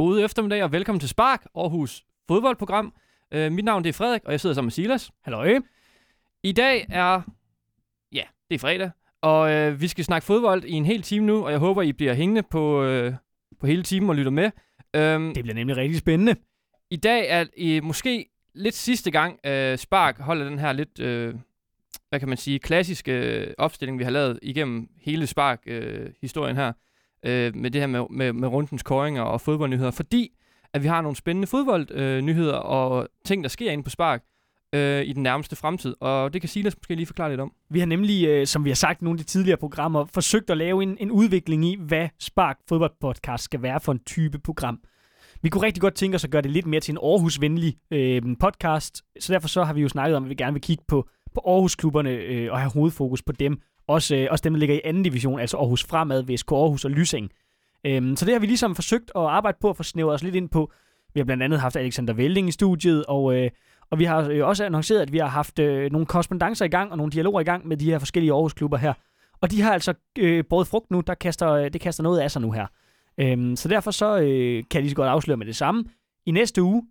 God eftermiddag og velkommen til Spark, Aarhus fodboldprogram. Uh, mit navn det er Frederik, og jeg sidder sammen med Silas. Halløj. I dag er, ja, det er fredag, og uh, vi skal snakke fodbold i en hel time nu, og jeg håber, I bliver hængende på, uh, på hele timen og lytter med. Um, Det bliver nemlig rigtig spændende. I dag er uh, måske lidt sidste gang, uh, Spark holder den her lidt, uh, hvad kan man sige, klassiske opstilling, vi har lavet igennem hele Spark-historien her, øh, med det her med, med, med rundens koringer og fodboldnyheder, fordi at vi har nogle spændende fodboldnyheder øh, og ting, der sker inde på Spark øh, i den nærmeste fremtid. Og det kan Silas måske lige forklare lidt om. Vi har nemlig, øh, som vi har sagt i nogle af de tidligere programmer, forsøgt at lave en, en udvikling i, hvad Spark Fodboldpodcast skal være for en type program. Vi kunne rigtig godt tænke os at gøre det lidt mere til en Aarhus-venlig øh, podcast, så derfor så har vi jo snakket om, at vi gerne vil kigge på, på Aarhus-klubberne øh, og have hovedfokus på dem. Også, øh, også dem, der ligger i anden division, altså Aarhus Fremad, VSK Aarhus og Lysing. Øhm, så det har vi ligesom forsøgt at arbejde på at få snævret os lidt ind på. Vi har blandt andet haft Alexander Velding i studiet, og, øh, og vi har øh, også annonceret, at vi har haft øh, nogle korrespondencer i gang og nogle dialoger i gang med de her forskellige Aarhus-klubber her. Og de har altså øh, båret frugt nu, der kaster, øh, det kaster noget af sig nu her. Øhm, så derfor så øh, kan jeg lige så godt afsløre med det samme. I næste uge,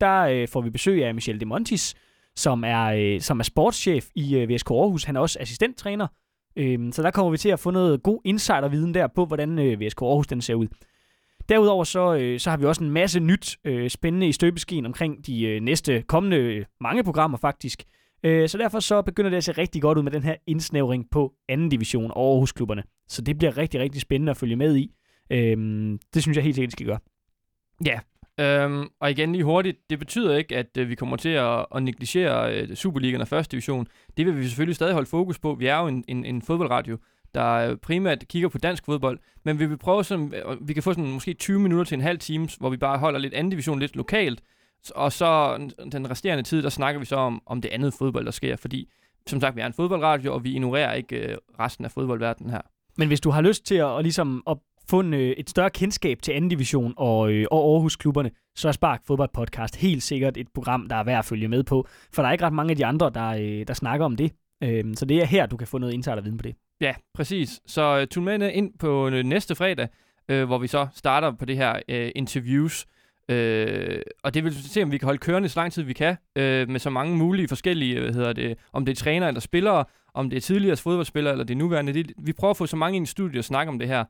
der øh, får vi besøg af Michel De Montis, som er, øh, som er sportschef i øh, VSK Aarhus. Han er også assistenttræner. Øhm, så der kommer vi til at få noget god insiderviden der på, hvordan øh, VSK Aarhus den ser ud. Derudover så, øh, så har vi også en masse nyt øh, spændende i støbeskeen omkring de øh, næste kommende øh, mange programmer faktisk. Øh, så derfor så begynder det at se rigtig godt ud med den her indsnævring på anden division Aarhus-klubberne. Så det bliver rigtig, rigtig spændende at følge med i. Øh, det synes jeg helt sikkert, skal gøre. Ja, Øhm, og igen lige hurtigt, det betyder ikke, at øh, vi kommer til at, at negligere øh, Superligaen og første division. Det vil vi selvfølgelig stadig holde fokus på. Vi er jo en, en, en fodboldradio, der øh, primært kigger på dansk fodbold, men vi vil prøve sådan, øh, vi kan få sådan måske 20 minutter til en halv time, hvor vi bare holder lidt anden division lidt lokalt, og så den resterende tid, der snakker vi så om, om det andet fodbold, der sker, fordi som sagt, vi er en fodboldradio, og vi ignorerer ikke øh, resten af fodboldverdenen her. Men hvis du har lyst til at, at, ligesom, at fundet øh, et større kendskab til anden division og, øh, og Aarhus-klubberne, så er Spark Fodbold Podcast helt sikkert et program, der er værd at følge med på. For der er ikke ret mange af de andre, der, øh, der snakker om det. Øh, så det er her, du kan få noget insiderviden på det. Ja, præcis. Så øh, uh, tune med ind på øh, næste fredag, hvor vi så starter på det her interviews. Øh, og det vil se, om vi kan holde kørende så lang tid vi kan, øh, med så mange mulige forskellige, hvad hedder det, om det er træner eller spillere, om det er tidligere fodboldspillere eller det nuværende. Det, vi prøver at få så mange ind i studiet og snakke om det her,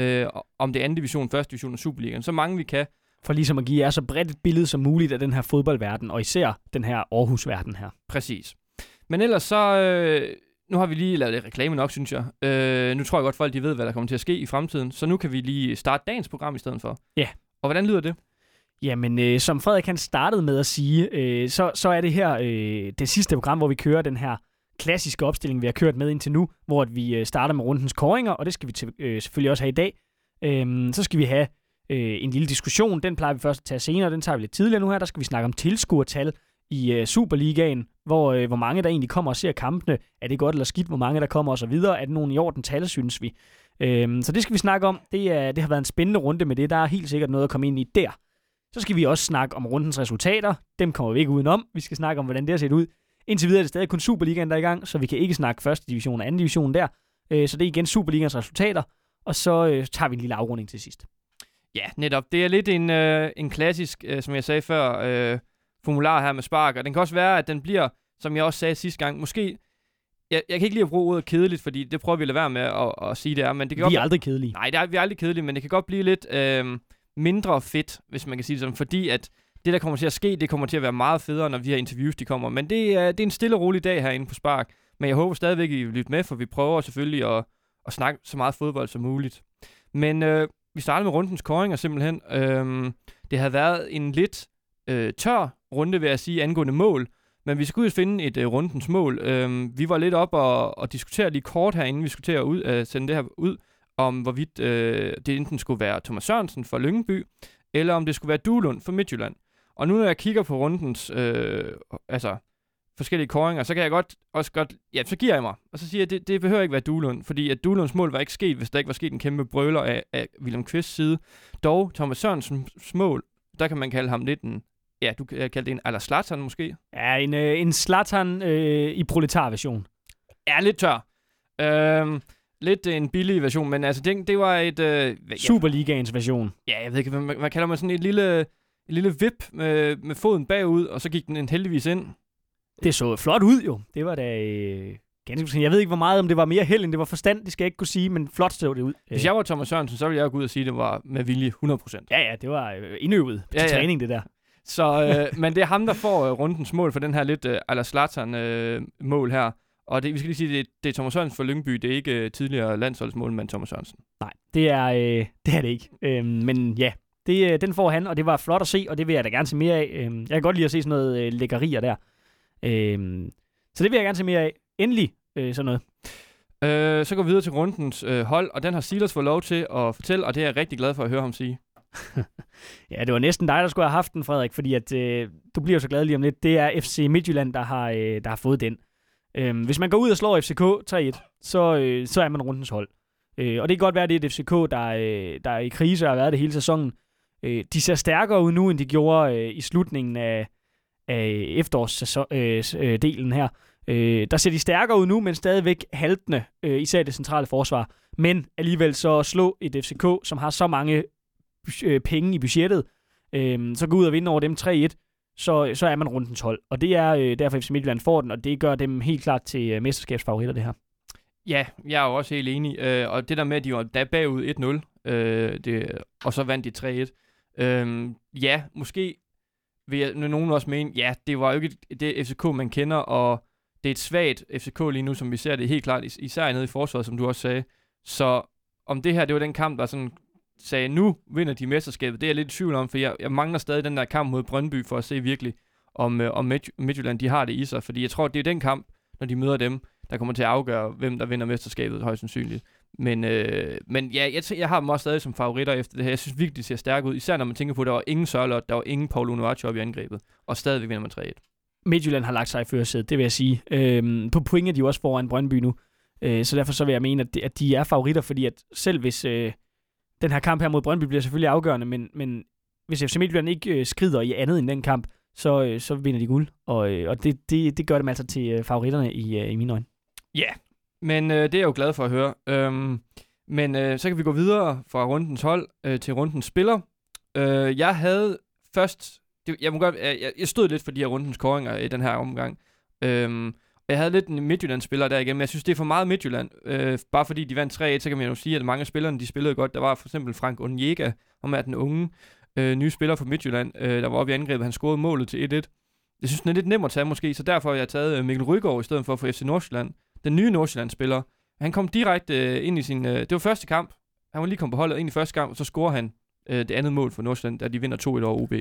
øh, om det anden division, første division og Superligaen. Så mange vi kan. For ligesom at give jer så bredt et billede som muligt af den her fodboldverden, og især den her Aarhus-verden her. Præcis. Men ellers så, øh, nu har vi lige lavet lidt reklame nok, synes jeg. Øh, nu tror jeg godt, folk de ved, hvad der kommer til at ske i fremtiden. Så nu kan vi lige starte dagens program i stedet for. Ja. Og hvordan lyder det? Jamen, øh, som Frederik han startede med at sige, øh, så, så er det her øh, det sidste program, hvor vi kører den her klassiske opstilling, vi har kørt med indtil nu, hvor vi øh, starter med rundens koringer, og det skal vi til, øh, selvfølgelig også have i dag. Øhm, så skal vi have øh, en lille diskussion, den plejer vi først at tage senere, den tager vi lidt tidligere nu her. Der skal vi snakke om tilskuertal i øh, Superligaen, hvor, øh, hvor mange der egentlig kommer og ser kampene. Er det godt eller skidt, hvor mange der kommer osv.? Er det nogen i orden tal, synes vi? Øhm, så det skal vi snakke om. Det, er, det har været en spændende runde med det. Der er helt sikkert noget at komme ind i der. Så skal vi også snakke om rundens resultater. Dem kommer vi ikke udenom. Vi skal snakke om, hvordan det har set ud. Indtil videre er det stadig kun Superligaen, der er i gang, så vi kan ikke snakke første division og anden division der. Øh, så det er igen Superligans resultater, og så øh, tager vi en lille afrunding til sidst. Ja, netop. Det er lidt en, øh, en klassisk, øh, som jeg sagde før, øh, formular her med Spark, og den kan også være, at den bliver, som jeg også sagde sidste gang, måske jeg, jeg kan ikke lide at bruge ordet kedeligt, fordi det prøver vi at lade være med at, at sige det er. Men det kan vi er aldrig kedelige. Nej, det er, vi er aldrig kedelige, men det kan godt blive lidt øh, mindre fedt, hvis man kan sige det sådan, fordi at det, der kommer til at ske, det kommer til at være meget federe, når de her interviews de kommer. Men det er, det er en stille og rolig dag herinde på Spark. Men jeg håber stadigvæk, I vil lytte med, for vi prøver selvfølgelig at, at snakke så meget fodbold som muligt. Men øh, vi starter med rundens koringer simpelthen. Øh, det har været en lidt øh, tør runde, vil jeg sige, angående mål. Men vi skulle ud finde et øh, rundens mål. Øh, vi var lidt op og, og diskutere lige kort herinde, vi skulle til at ud, øh, sende det her ud, om hvorvidt øh, det enten skulle være Thomas Sørensen fra Lyngby, eller om det skulle være Duelund fra Midtjylland. Og nu når jeg kigger på rundens øh, altså, forskellige koringer, så kan jeg godt også godt, ja, så giver jeg mig. Og så siger jeg, at det, det behøver ikke være Duelund, fordi at Duelunds mål var ikke sket, hvis der ikke var sket en kæmpe brøler af, af William Kvists side. Dog, Thomas Sørensens mål, der kan man kalde ham lidt en, ja, du kan kalde det en aller Zlatan måske. Ja, en, øh, en Zlatan øh, i proletarversion. Er lidt tør. Øhm, lidt en billig version, men altså, det, det var et... Øh, ja, Superligaens version. Ja, jeg ved ikke, hvad, hvad kalder man sådan et lille, et lille vip med, med foden bagud, og så gik den heldigvis ind. Det så flot ud jo. Det var da... Øh, ganske Jeg ved ikke, hvor meget, om det var mere held, end det var forstand, det skal jeg ikke kunne sige, men flot så det ud. Hvis jeg var Thomas Sørensen, så ville jeg gå ud og sige, at det var med vilje 100%. Ja, ja, det var øh, indøvet ja, ja. træning, det der. Så, øh, men det er ham, der får øh, rundens mål for den her lidt øh, ala Zlatan øh, mål her. Og det, vi skal lige sige, det, det er Thomas Sørensen for Lyngby. Det er ikke øh, tidligere landsholdsmål, men Thomas Sørensen. Nej, det er, øh, det, er det ikke. Øh, men ja, det, øh, den får han, og det var flot at se, og det vil jeg da gerne se mere af. Øh, jeg kan godt lide at se sådan noget øh, lækkerier der. Øh, så det vil jeg gerne se mere af. Endelig øh, sådan noget. Øh, så går vi videre til rundens øh, hold, og den har Silas fået lov til at fortælle, og det er jeg rigtig glad for at høre ham sige. ja, det var næsten dig, der skulle have haft den, Frederik, fordi at, øh, du bliver så glad lige om lidt. Det er FC Midtjylland, der har, øh, der har fået den. Øh, hvis man går ud og slår FCK 3-1, så, øh, så er man rundens hold. Øh, og det kan godt være, at det er et FCK, der, øh, der er i krise og har været det hele sæsonen. Øh, de ser stærkere ud nu, end de gjorde øh, i slutningen af, af efterårsdelen øh, øh her. Øh, der ser de stærkere ud nu, men stadigvæk haltende, øh, især det centrale forsvar. Men alligevel så slå et FCK, som har så mange øh, penge i budgettet, øh, så gå ud og vinde over dem 3-1, så, så er man rundt den 12. Og det er øh, derfor, FC Midtjylland får den, og det gør dem helt klart til øh, mesterskabsfavoritter, det her. Ja, jeg er jo også helt enig. Øh, og det der med, at de var der bagud 1-0, øh, det, og så vandt de 3-1. Øh, ja, måske vil jeg, nogen også mene, ja, det var jo ikke det FCK, man kender, og det er et svagt FCK lige nu, som vi ser det helt klart, især nede i forsvaret, som du også sagde. Så om det her, det var den kamp, der sådan sagde, nu vinder de mesterskabet, det er jeg lidt i tvivl om, for jeg, jeg mangler stadig den der kamp mod Brøndby for at se virkelig, om, øh, om Midtjylland de har det i sig. Fordi jeg tror, det er den kamp, når de møder dem, der kommer til at afgøre, hvem der vinder mesterskabet højst sandsynligt. Men, øh, men ja, jeg, jeg har dem også stadig som favoritter efter det her. Jeg synes virkelig, de ser stærke ud. Især når man tænker på, at der var ingen Sørlot, der var ingen Paul Unuacci op i angrebet. Og stadigvæk vinder man 3-1. Midtjylland har lagt sig i førersædet, det vil jeg sige. Øhm, på point er de jo også foran Brøndby nu. Øh, så derfor så vil jeg mene, at de, at de er favoritter, fordi at selv hvis øh, den her kamp her mod Brøndby bliver selvfølgelig afgørende, men, men hvis FC Midtjylland ikke øh, skrider i andet end den kamp, så, øh, så vinder de guld. Og, øh, og det, det, det gør dem altså til øh, favoritterne i, øh, i mine øjne. Ja, yeah men øh, det er jeg jo glad for at høre. Øhm, men øh, så kan vi gå videre fra rundens hold øh, til rundens spiller. Øh, jeg havde først det, jeg, må godt, jeg, jeg stod lidt for de her rundens koringer i den her omgang. Øhm, og jeg havde lidt en Midtjylland-spiller der igen, men jeg synes, det er for meget Midtjylland. Øh, bare fordi de vandt 3-1, så kan man jo sige, at mange af spillerne, de spillede godt. Der var for eksempel Frank Onyega, om er den unge øh, nye spiller fra Midtjylland, øh, der var oppe i angrebet. Han scorede målet til 1-1. Jeg synes, den er lidt nem at tage måske, så derfor har jeg taget øh, Mikkel Rygaard i stedet for for FC Nordsjælland. Den nye Nordsjælland-spiller. Han kom direkte øh, ind i sin... Øh, det var første kamp. Han var lige kommet på holdet ind i første kamp, og så scorer han øh, det andet mål for Nordsjælland, da de vinder 2-1 over UB.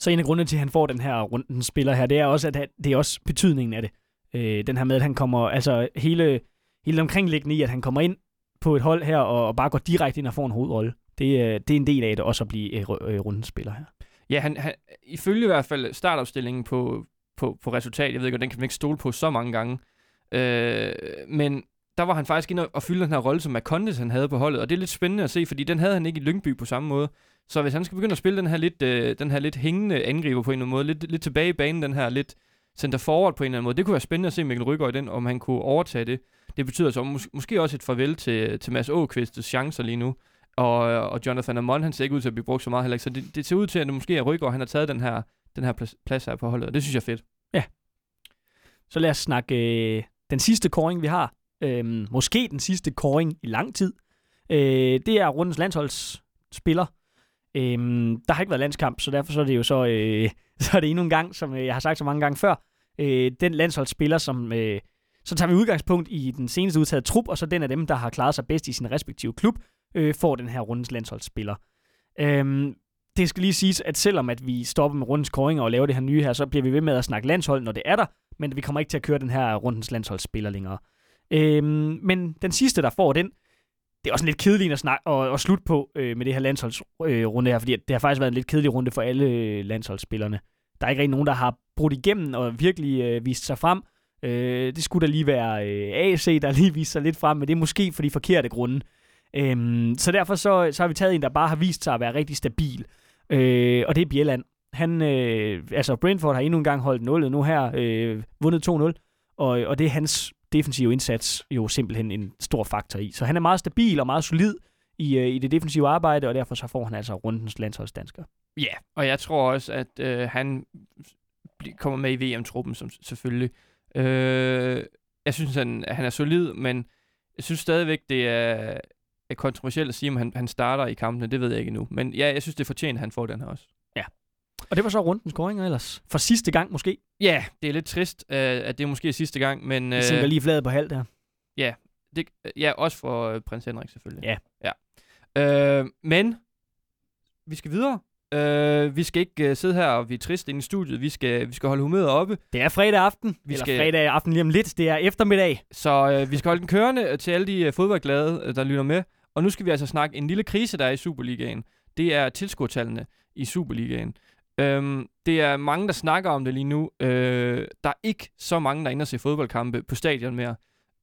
Så en af grundene til, at han får den her runden spiller her, det er også, at det er også betydningen af det. Øh, den her med, at han kommer, altså hele, hele omkringliggende i, at han kommer ind på et hold her, og, og bare går direkte ind og får en hovedrolle. Det, det er en del af det også at blive øh, øh, rundens spiller her. Ja, han, han, ifølge i hvert fald startopstillingen på, på, på resultat, jeg ved ikke, den kan man ikke stole på så mange gange, øh, men der var han faktisk inde og fylde den her rolle, som Macondes han havde på holdet, og det er lidt spændende at se, fordi den havde han ikke i Lyngby på samme måde. Så hvis han skal begynde at spille den her lidt, øh, den her lidt hængende angriber på en eller anden måde, lidt, lidt tilbage i banen, den her lidt center forward på en eller anden måde, det kunne være spændende at se Mikkel Rygaard i den, om han kunne overtage det. Det betyder så mås- måske også et farvel til, til Mads Åkvists chancer lige nu. Og, og Jonathan Amon, han ser ikke ud til at blive brugt så meget heller ikke. Så det, det ser ud til, at det måske er Rygaard, han har taget den her, den her plads, plads her på holdet, og det synes jeg er fedt. Ja. Så lad os snakke øh, den sidste koring, vi har. Øh, måske den sidste koring i lang tid. Øh, det er rundens landsholdsspiller. Øh, der har ikke været landskamp, så derfor så er det jo så, øh, så er det endnu en gang, som øh, jeg har sagt så mange gange før, øh, den landsholdsspiller, som øh, så tager vi udgangspunkt i den seneste udtaget trup, og så den af dem, der har klaret sig bedst i sin respektive klub, øh, får den her rundens landsholdsspiller. Øhm, det skal lige siges, at selvom at vi stopper med rundens koringer og laver det her nye her, så bliver vi ved med at snakke landshold, når det er der, men vi kommer ikke til at køre den her rundens landsholdsspiller længere. Øhm, men den sidste, der får den, det er også en lidt kedelig at, snakke, og, og slutte på øh, med det her landsholdsrunde øh, her, fordi det har faktisk været en lidt kedelig runde for alle øh, landsholdsspillerne. Der er ikke rigtig nogen, der har brudt igennem og virkelig øh, vist sig frem. Øh, det skulle da lige være øh, AC, der lige viste sig lidt frem, men det er måske for de forkerte grunde. Øhm, så derfor så, så har vi taget en, der bare har vist sig at være rigtig stabil. Øh, og det er Bjelland. Han, øh, altså Brentford har endnu en gang holdt nullet nu her, øh, vundet 2-0. Og, og det er hans defensive indsats jo simpelthen en stor faktor i. Så han er meget stabil og meget solid i, øh, i det defensive arbejde, og derfor så får han altså rundens landsholdsdansker. Ja, og jeg tror også, at øh, han kommer med i VM-truppen, som selvfølgelig. Øh, jeg synes, han, han er solid, men jeg synes stadigvæk, det er, er kontroversielt at sige, om han, han starter i kampene. Det ved jeg ikke nu. Men ja, jeg synes, det fortjener, at han får den her også. Og det var så rundens scoringer ellers. For sidste gang måske. Ja, det er lidt trist, øh, at det måske er sidste gang, men... Jeg sænker lige fladet på halv der. det, ja, også for øh, prins Henrik selvfølgelig. Ja. ja. Øh, men, vi skal videre. Øh, vi skal ikke øh, sidde her og vi er trist inde i studiet. Vi skal, vi skal holde humøret oppe. Det er fredag aften. Vi eller skal- fredag aften lige om lidt. Det er eftermiddag. Så øh, vi skal holde den kørende øh, til alle de øh, fodboldglade, øh, der lytter med. Og nu skal vi altså snakke en lille krise, der er i Superligaen. Det er tilskuertallene i Superligaen. Øhm, det er mange, der snakker om det lige nu. Øh, der er ikke så mange, der er inde og se fodboldkampe på stadion mere.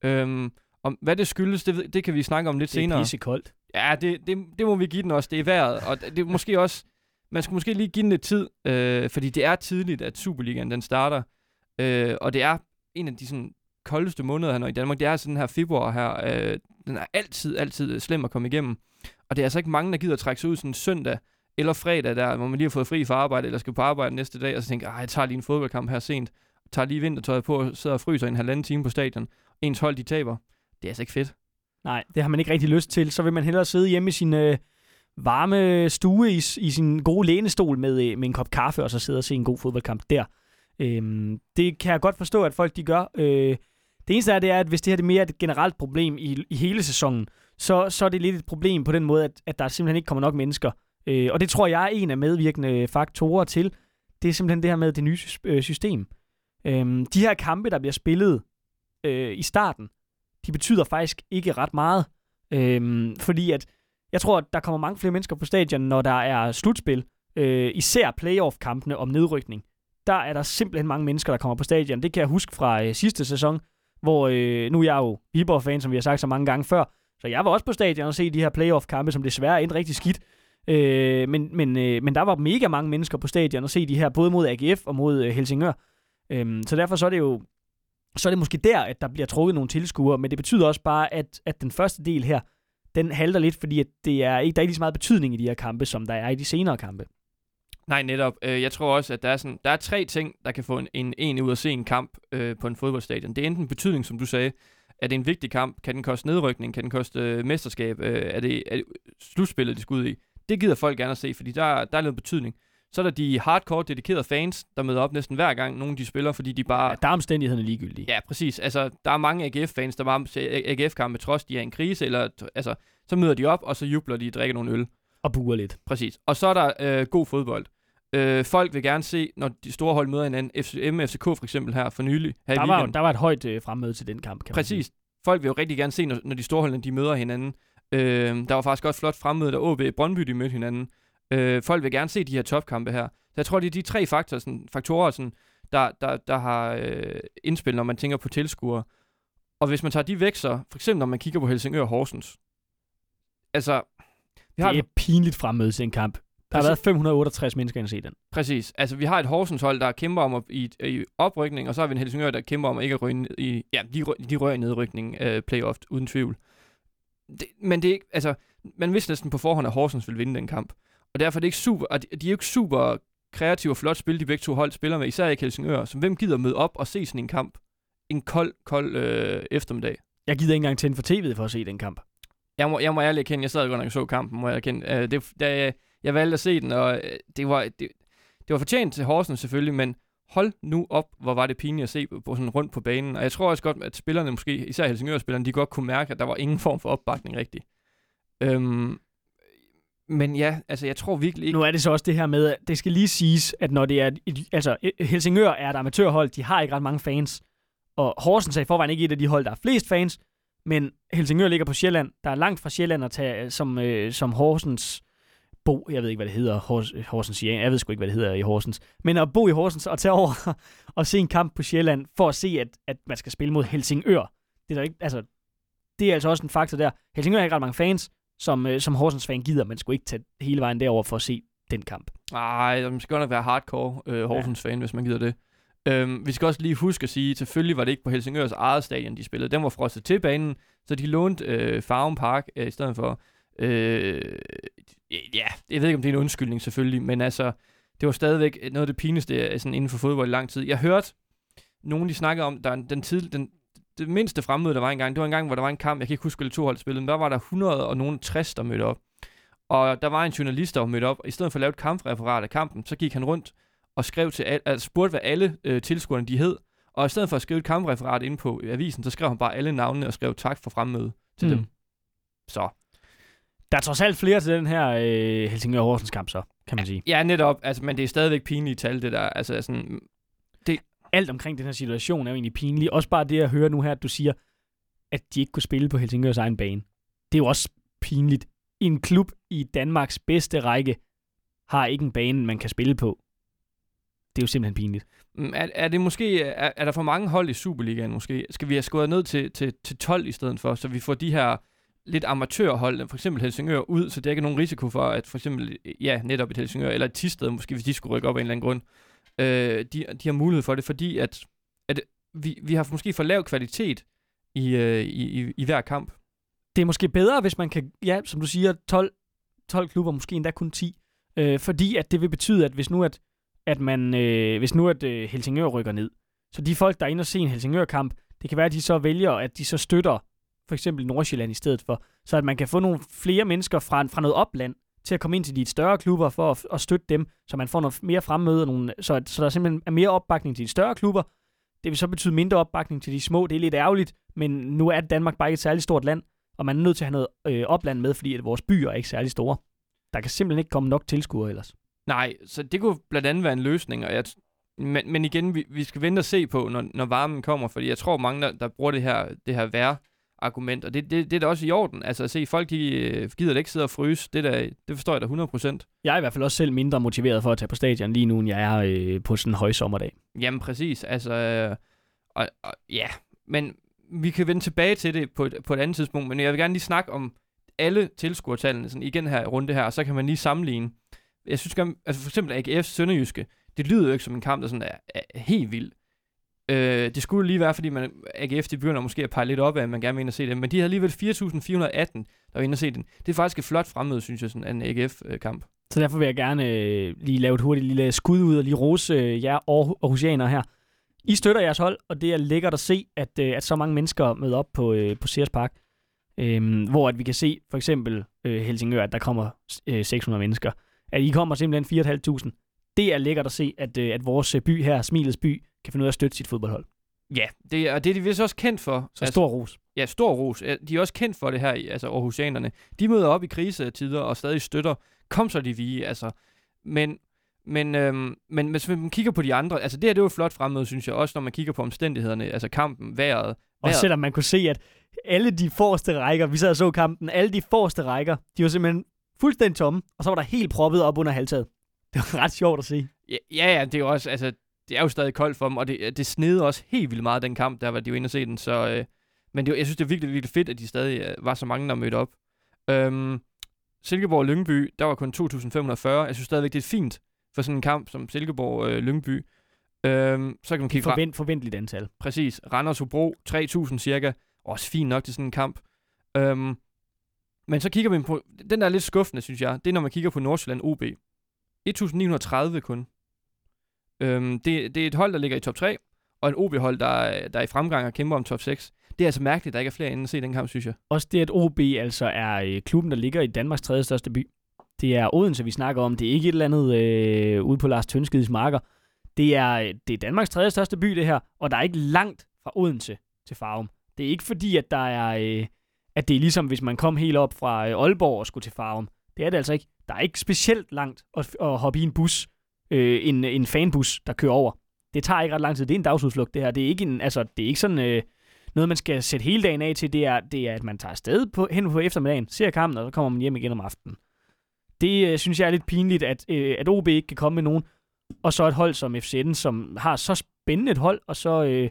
Øhm, om hvad det skyldes, det, ved- det kan vi snakke om lidt Det er senere. pissekoldt. Ja, det, det, det må vi give den også. Det er vejret. Og det er måske også... Man skal måske lige give den lidt tid, øh, fordi det er tidligt, at Superligaen den starter. Øh, og det er en af de sådan, koldeste måneder her nu i Danmark. Det er sådan her februar her. Øh, den er altid, altid slem at komme igennem. Og det er altså ikke mange, der gider at trække sig ud sådan en søndag eller fredag, der, hvor man lige har fået fri fra arbejde, eller skal på arbejde næste dag, og så tænker, jeg tager lige en fodboldkamp her sent, tager lige vintertøjet på, og sidder og fryser en halvanden time på stadion. Ens hold, de taber. Det er altså ikke fedt. Nej, det har man ikke rigtig lyst til. Så vil man hellere sidde hjemme i sin øh, varme stue i, i sin gode lænestol med, øh, med en kop kaffe, og så sidde og se en god fodboldkamp der. Øhm, det kan jeg godt forstå, at folk de gør. Øh, det eneste er, det er, at hvis det her er mere et generelt problem i, i hele sæsonen, så, så er det lidt et problem på den måde, at, at der simpelthen ikke kommer nok mennesker. Øh, og det tror jeg er en af medvirkende faktorer til. Det er simpelthen det her med det nye system. øh, system. Øhm, de her kampe, der bliver spillet øh, i starten, de betyder faktisk ikke ret meget. Øh, fordi at jeg tror, at der kommer mange flere mennesker på stadion, når der er slutspil. Øh, især playoff-kampene om nedrykning. Der er der simpelthen mange mennesker, der kommer på stadion. Det kan jeg huske fra øh, sidste sæson, hvor øh, nu er jeg jo Viborg-fan, som vi har sagt så mange gange før. Så jeg var også på stadion og se de her playoff-kampe, som desværre endte rigtig skidt. Øh, men, men, øh, men der var mega mange mennesker på stadion og se de her, både mod AGF og mod øh, Helsingør. Øh, så derfor så er det jo så er det måske der, at der bliver trukket nogle tilskuere, men det betyder også bare, at, at den første del her, den halter lidt, fordi at det er ikke, der er ikke lige så meget betydning i de her kampe, som der er i de senere kampe. Nej, netop. Øh, jeg tror også, at der er, sådan, der er tre ting, der kan få en, en, en ud at se en kamp øh, på en fodboldstadion. Det er enten betydning, som du sagde. Er det en vigtig kamp? Kan den koste nedrykning? Kan den koste øh, mesterskab? Øh, er, det, er det slutspillet, de skal ud i? Det gider folk gerne at se, fordi der, der er noget betydning. Så er der de hardcore, dedikerede fans, der møder op næsten hver gang, nogle de spiller, fordi de bare... Ja, der er omstændighederne ligegyldige. Ja, præcis. Altså, der er mange AGF-fans, der bare ser AGF-kampe, trods de er i en krise, eller altså, så møder de op, og så jubler de, drikker nogle øl. Og buer lidt. Præcis. Og så er der øh, god fodbold. Øh, folk vil gerne se, når de store hold møder hinanden. FCM FCK for eksempel her for nylig. Her i Der var, jo- weekenden. der var et højt øh, fremmøde til den kamp, kan man sige. Præcis. Folk vil jo rigtig gerne se, når, når de store hold de møder hinanden. Øh, der var faktisk også flot fremmøde, da OB Brøndby de mødte hinanden. Øh, folk vil gerne se de her topkampe her. Så jeg tror, det er de tre faktorer, sådan, faktorer sådan, der, der, der har øh, indspil, når man tænker på tilskuere. Og hvis man tager de væk, så for eksempel når man kigger på Helsingør og Horsens. Altså, vi har Det er pinligt fremmøde til en kamp. Der har Præcis. været 568 mennesker ind at se den. Præcis. Altså, vi har et Horsens hold, der kæmper om at, i, i oprykning, og så har vi en Helsingør, der kæmper om at ikke at ryge i... Ja, de, de rører i nedrykning øh, playoff, uden tvivl. Det, men det er ikke... Altså, man vidste næsten på forhånd, at Horsens ville vinde den kamp. Og derfor er det ikke super... Og de, de er jo ikke super kreative og flot spil, de begge to hold spiller med, især ikke Helsingør. Så hvem gider møde op og se sådan en kamp? En kold, kold øh, eftermiddag. Jeg gider ikke engang tænde for tv'et for at se den kamp. Jeg må, jeg må ærligt erkende, jeg sad godt nok og så kampen, må jeg erkende. Øh, det, da jeg, jeg valgte at se den, og øh, det var, det, det var fortjent til Horsens selvfølgelig, men hold nu op, hvor var det pinligt at se på, sådan rundt på banen. Og jeg tror også godt, at spillerne måske, især Helsingør-spillerne, de godt kunne mærke, at der var ingen form for opbakning rigtig. Øhm, men ja, altså jeg tror virkelig ikke... Nu er det så også det her med, at det skal lige siges, at når det er... et- Altså, Helsingør er et amatørhold, de har ikke ret mange fans. Og Horsens er i forvejen ikke et af de hold, der har flest fans. Men Helsingør ligger på Sjælland. Der er langt fra Sjælland at tage, som, øh, som Horsens bo, jeg ved ikke, hvad det hedder, Hors, Horsens, ja, jeg ved sgu ikke, hvad det hedder i Horsens, men at bo i Horsens og tage over og se en kamp på Sjælland, for at se, at, at man skal spille mod Helsingør, det er der ikke, altså, det er altså også en faktor der. Helsingør har ikke ret mange fans, som, øh, som Horsens fan gider, man skulle ikke tage hele vejen derover for at se den kamp. Nej, man skal godt nok være hardcore øh, Horsens-fan, hvis man gider det. Øhm, vi skal også lige huske at sige, at selvfølgelig var det ikke på Helsingørs eget stadion, de spillede. Den var frosset til banen, så de lånte øh, Farum Park øh, i stedet for. Øh, ja, jeg ved ikke, om det er en undskyldning selvfølgelig, men altså, det var stadigvæk noget af det pinligste sådan inden for fodbold i lang tid. Jeg hørte nogen, de snakkede om, der den, tid, den, det mindste fremmøde, der var engang, det var en gang, hvor der var en kamp, jeg kan ikke huske, hvilke to hold spillede, men der var der 100 og nogen 60, der mødte op. Og der var en journalist, der var mødt op, og i stedet for at lave et kampreferat af kampen, så gik han rundt og skrev til, altså spurgte, hvad alle øh, tilskuerne de hed. Og i stedet for at skrive et kampreferat ind på avisen, så skrev han bare alle navnene og skrev tak for fremmøde til mm. dem. Så. Der er trods alt flere til den her øh, Helsingør Horsens kamp så, kan man sige. Ja, netop. Altså, men det er stadigvæk pinlige tal, det der. Altså, sådan, det... Alt omkring den her situation er jo egentlig pinligt. Også bare det at høre nu her, at du siger, at de ikke kunne spille på Helsingørs egen bane. Det er jo også pinligt. En klub i Danmarks bedste række har ikke en bane, man kan spille på det er jo simpelthen pinligt. Mm, er, er det måske, er, er der for mange hold i Superligaen måske? Skal vi have skåret ned til, til, til 12 i stedet for, så vi får de her lidt amatørhold, for eksempel Helsingør, ud, så der ikke nogen risiko for, at for eksempel, ja, netop et Helsingør, eller et Tisted, måske hvis de skulle rykke op af en eller anden grund, øh, de, de har mulighed for det, fordi at, at vi, vi har måske for lav kvalitet i, øh, i, i, i hver kamp. Det er måske bedre, hvis man kan, ja, som du siger, 12, 12 klubber, måske endda kun 10, øh, fordi at det vil betyde, at hvis nu at at man, øh, hvis nu at øh, Helsingør rykker ned, så de folk, der er inde og se en Helsingør-kamp, det kan være, at de så vælger, at de så støtter for eksempel Nordsjælland i stedet for, så at man kan få nogle flere mennesker fra, fra noget opland til at komme ind til de større klubber for at, at støtte dem, så man får noget mere fremmøde, og nogle, så, så der simpelthen er mere opbakning til de større klubber. Det vil så betyde mindre opbakning til de små. Det er lidt ærgerligt, men nu er Danmark bare ikke et særligt stort land, og man er nødt til at have noget øh, opland med, fordi at vores byer er ikke særlig store. Der kan simpelthen ikke komme nok tilskuere ellers. Nej, så det kunne blandt andet være en løsning, og jeg, men, men igen, vi, vi skal vente og se på, når, når varmen kommer, fordi jeg tror mange, der, der bruger det her, det her vejr, argument, og det, det, det er da også i orden. Altså at se, folk de øh, gider da ikke sidde og fryse, det, der, det forstår jeg da 100%. Jeg er i hvert fald også selv mindre motiveret for at tage på stadion lige nu, end jeg er øh, på sådan en højsommerdag. Jamen præcis, altså, øh, og, og, ja, men vi kan vende tilbage til det på et, på et andet tidspunkt, men jeg vil gerne lige snakke om alle tilskuertallene sådan igen her runde her, og så kan man lige sammenligne jeg synes, at, altså for eksempel AGF Sønderjyske, det lyder jo ikke som en kamp, der sådan er, er helt vild. Øh, det skulle lige være, fordi man, AGF de begynder måske at pege lidt op af, at man gerne vil ind og se det, men de har alligevel 4.418, der var inde og se den. Det er faktisk et flot fremmøde, synes jeg, sådan en AGF-kamp. Så derfor vil jeg gerne øh, lige lave et hurtigt lille skud ud og lige rose øh, jer Aarhusianer her. I støtter jeres hold, og det er lækkert at se, at, øh, at så mange mennesker møder op på, øh, på Sears Park. Øh, hvor at vi kan se for eksempel øh, Helsingør, at der kommer øh, 600 mennesker at I kommer simpelthen 4.500. Det er lækkert at se, at, øh, at vores øh, by her, Smilets by, kan finde ud af at støtte sit fodboldhold. Ja, det, og det er de vist også kendt for. Så altså, stor ros. Ja, stor ros. De er også kendt for det her, altså Aarhusianerne. De møder op i krisetider og stadig støtter. Kom så de vi, altså. Men, men, øhm, men hvis man kigger på de andre, altså det her det er jo et flot fremmøde, synes jeg, også når man kigger på omstændighederne, altså kampen, vejret. vejret. Og selvom man kunne se, at alle de forreste rækker, vi sad og så kampen, alle de forreste rækker, de var simpelthen fuldstændig tomme, og så var der helt proppet op under halvtaget. Det var ret sjovt at se. Ja, ja, det er jo også, altså, det er jo stadig koldt for dem, og det, det snede også helt vildt meget den kamp, der var de jo inde og se den, så, øh, men det, jeg synes, det er virkelig, virkelig fedt, at de stadig øh, var så mange, der mødte op. Øhm, Silkeborg og Lyngby, der var kun 2.540. Jeg synes stadigvæk, det er fint for sådan en kamp som Silkeborg og øh, Lyngby. Øhm, så kan man kigge Forvent, Forventeligt antal. Præcis. Randers Hobro, 3.000 cirka. Også fint nok til sådan en kamp. Øhm, men så kigger vi på, den der er lidt skuffende, synes jeg, det er, når man kigger på Nordsjælland OB. 1930 kun. Øhm, det, det er et hold, der ligger i top 3, og en OB-hold, der, der er i fremgang og kæmper om top 6. Det er altså mærkeligt, at der ikke er flere inde at se den kamp, synes jeg. Også det, at OB altså er øh, klubben, der ligger i Danmarks tredje største by. Det er Odense, vi snakker om. Det er ikke et eller andet øh, ude på Lars Tønskeds marker. Det er, øh, det er Danmarks tredje største by, det her, og der er ikke langt fra Odense til Farum. Det er ikke fordi, at der er... Øh, at det er ligesom, hvis man kom helt op fra øh, Aalborg og skulle til Farum. Det er det altså ikke. Der er ikke specielt langt at, at hoppe i en bus, øh, en, en fanbus, der kører over. Det tager ikke ret lang tid. Det er en dagsudflugt, det her. Det er ikke, en, altså, det er ikke sådan øh, noget, man skal sætte hele dagen af til. Det er, det er at man tager afsted på, hen på eftermiddagen, ser kampen, og så kommer man hjem igen om aftenen. Det øh, synes jeg er lidt pinligt, at, øh, at OB ikke kan komme med nogen. Og så et hold som FCN, som har så spændende et hold, og så, øh,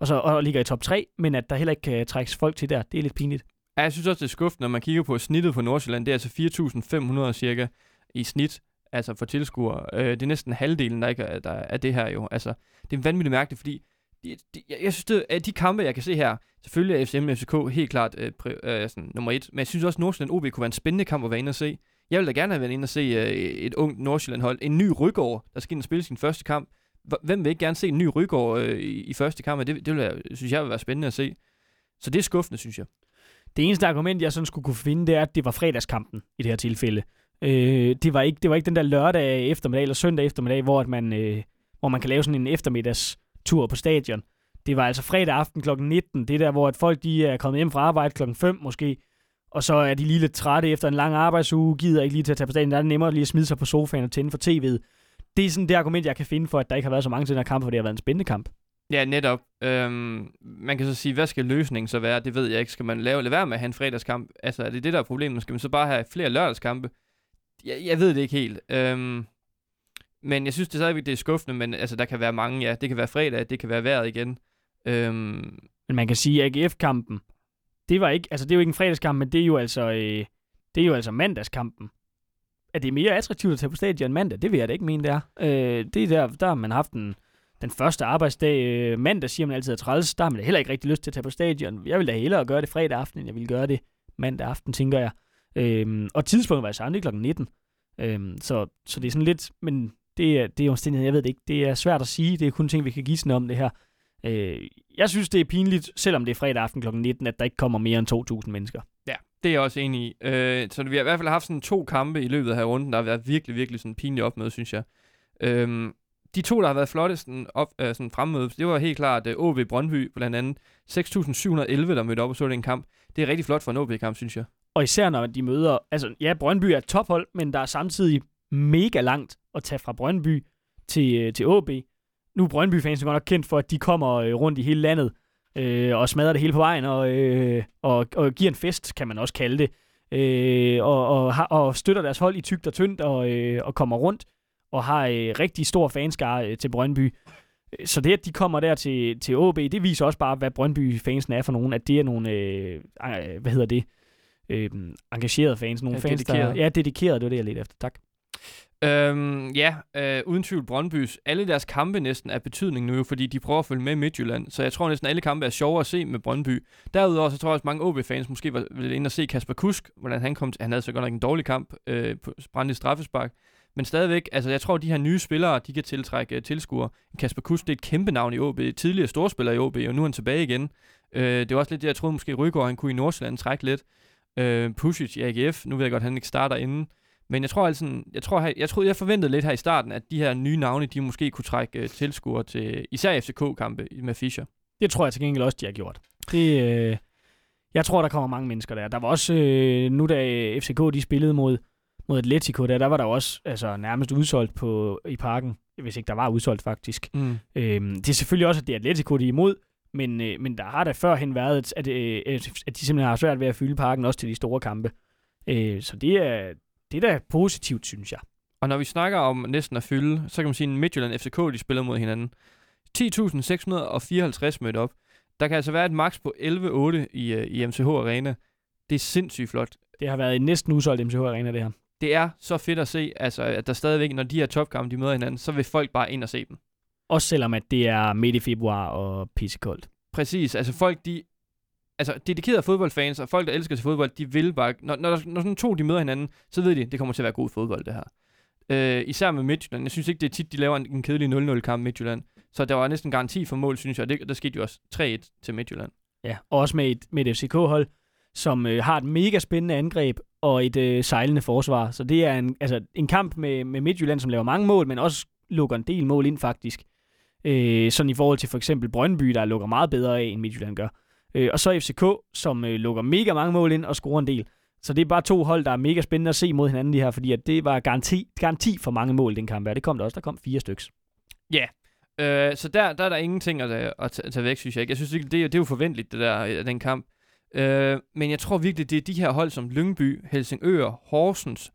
og så og ligger i top 3, men at der heller ikke kan trækkes folk til der. Det er lidt pinligt. Ja, jeg synes også, det er skuffende, når man kigger på snittet på Nordsjælland. Det er altså 4.500 cirka i snit altså for tilskuere. Øh, det er næsten halvdelen, der ikke er, der er det her jo. Altså, det er vanvittigt mærkeligt, fordi de, de, jeg, jeg synes, det, at de kampe, jeg kan se her, selvfølgelig er FCM og FCK helt klart øh, pri, øh, sådan, nummer et, men jeg synes også, at Nordsjælland OB kunne være en spændende kamp at være inde og se. Jeg ville da gerne have været inde og se øh, et ungt Nordsjælland-hold. En ny rygår, der skal ind og spille sin første kamp. Hvem vil ikke gerne se en ny rygår øh, i, i første kamp? Det, det vil jeg, synes jeg vil være spændende at se. Så det er skuffende, synes jeg. Det eneste argument, jeg sådan skulle kunne finde, det er, at det var fredagskampen i det her tilfælde. Øh, det, var ikke, det var ikke den der lørdag eftermiddag eller søndag eftermiddag, hvor, at man, øh, hvor man kan lave sådan en eftermiddagstur på stadion. Det var altså fredag aften kl. 19. Det der, hvor at folk de er kommet hjem fra arbejde kl. 5 måske. Og så er de lige lidt trætte efter en lang arbejdsuge, gider ikke lige til at tage på stadion. Der er det nemmere lige at smide sig på sofaen og tænde for tv'et. Det er sådan det argument, jeg kan finde for, at der ikke har været så mange til den her kamp, for det har været en spændende kamp. Ja, netop. Øhm, man kan så sige, hvad skal løsningen så være? Det ved jeg ikke. Skal man lave, lade være med at have en fredagskamp? Altså, er det det, der er problemet? Skal man så bare have flere lørdagskampe? Jeg, jeg ved det ikke helt. Øhm, men jeg synes det stadigvæk, det er skuffende, men altså, der kan være mange, ja. Det kan være fredag, det kan være vejret igen. Øhm, men man kan sige, at AGF-kampen, det var ikke, altså det er jo ikke en fredagskamp, men det er jo altså, øh, det er jo altså mandagskampen. Er det mere attraktivt at tage på stadion mandag? Det vil jeg da ikke mene, det er. Øh, det er der, der har man haft en, den første arbejdsdag. Øh, mandag siger man altid er træls. Der har man da heller ikke rigtig lyst til at tage på stadion. Jeg vil da hellere gøre det fredag aften, end jeg vil gøre det mandag aften, tænker jeg. Øh, og tidspunktet var altså aldrig kl. 19. Øhm, så, så det er sådan lidt, men det er, det er omstændighed, jeg ved det ikke. Det er svært at sige. Det er kun ting, vi kan gisne om det her. Øh, jeg synes, det er pinligt, selvom det er fredag aften kl. 19, at der ikke kommer mere end 2.000 mennesker. Ja, det er jeg også enig i. Øh, så vi har i hvert fald haft sådan to kampe i løbet af her runden, der har været virkelig, virkelig sådan pinligt opmøde, synes jeg. Øh, de to, der har været flottest sådan, op, øh, sådan fremmøde, det var helt klart øh, OB Brøndby blandt andet. 6.711, der mødte op og så den kamp. Det er rigtig flot for en OB-kamp, synes jeg. Og især når de møder, altså ja, Brøndby er et tophold, men der er samtidig mega langt at tage fra Brøndby til, øh, til AB. nu er Brøndby-fans godt nok kendt for, at de kommer øh, rundt i hele landet øh, og smadrer det hele på vejen og, øh, og, og giver en fest, kan man også kalde det. Øh, og, og, og støtter deres hold i tygt og tyndt og, øh, og kommer rundt og har øh, rigtig stor fanskare øh, til Brøndby. Så det, at de kommer der til, til OB, det viser også bare, hvad Brøndby-fansen er for nogen, at det er nogle, øh, hvad hedder det, øh, engagerede fans, nogle ja, fans, dedikeret. der... Ja, dedikeret, det var det, jeg lidt efter. Tak. Øhm, ja, øh, uden tvivl Brøndbys. Alle deres kampe næsten er betydning nu, fordi de prøver at følge med Midtjylland. Så jeg tror næsten alle kampe er sjovere at se med Brøndby. Derudover så tror jeg også mange OB-fans måske var, ville ind og se Kasper Kusk, hvordan han kom til. Han havde så godt nok en dårlig kamp øh, på Brøndby straffespark. Men stadigvæk, altså jeg tror, at de her nye spillere, de kan tiltrække uh, tilskuere. Kasper Kusk, det er et kæmpe navn i OB. Tidligere storspiller i OB, og nu er han tilbage igen. Uh, det var også lidt det, jeg troede måske Rygaard, han kunne i Nordsjælland trække lidt. Uh, Pusic i AGF, nu ved jeg godt, at han ikke starter inden. Men jeg tror altså, jeg tror, jeg, jeg, troede, jeg forventede lidt her i starten, at de her nye navne, de måske kunne trække uh, tilskuere til især FCK-kampe med Fischer. Det tror jeg til gengæld også, de har gjort. Det, øh, jeg tror, der kommer mange mennesker der. Der var også, øh, nu da FCK de spillede mod, mod Atletico, der, der var der også altså, nærmest udsolgt på, i parken, hvis ikke der var udsolgt faktisk. Mm. Øhm, det er selvfølgelig også, at det er Atletico, de er imod, men, øh, men der har da førhen været, at, øh, at de simpelthen har svært ved at fylde parken også til de store kampe. Øh, så det er, det er da positivt, synes jeg. Og når vi snakker om næsten at fylde, så kan man sige, at Midtjylland FCK, de spiller mod hinanden. 10.654 mødt op. Der kan altså være et max på 11.8 i, uh, i MCH Arena. Det er sindssygt flot. Det har været en næsten udsolgt MCH Arena, det her. Det er så fedt at se, altså, at der stadigvæk, når de her topkampe, de møder hinanden, så vil folk bare ind og se dem. Også selvom, at det er midt i februar og pissekoldt. Præcis. Altså folk, de altså, dedikerede fodboldfans og folk, der elsker til fodbold, de vil bare... Når, når, når sådan to de møder hinanden, så ved de, det kommer til at være god fodbold, det her. Øh, især med Midtjylland. Jeg synes ikke, det er tit, de laver en, en kedelig 0-0-kamp Midtjylland. Så der var næsten garanti for mål, synes jeg. Og det, der skete jo også 3-1 til Midtjylland. Ja, og også med et, med et FCK-hold, som øh, har et mega spændende angreb og et øh, sejlende forsvar. Så det er en, altså, en kamp med, med Midtjylland, som laver mange mål, men også lukker en del mål ind faktisk. Øh, sådan i forhold til for eksempel Brøndby, der lukker meget bedre af, end Midtjylland gør. Øh, og så FCK, som øh, lukker mega mange mål ind og scorer en del. Så det er bare to hold, der er mega spændende at se mod hinanden lige her, fordi at det var garanti, garanti for mange mål, den kamp her. Det kom der også, der kom fire styks. Ja, yeah. øh, så der, der er der ingenting at, øh, at, at tage væk, synes jeg ikke. Jeg synes, det, det er jo forventeligt, det der, øh, den kamp. Øh, men jeg tror virkelig, det er de her hold som Lyngby, Helsingør, Horsens,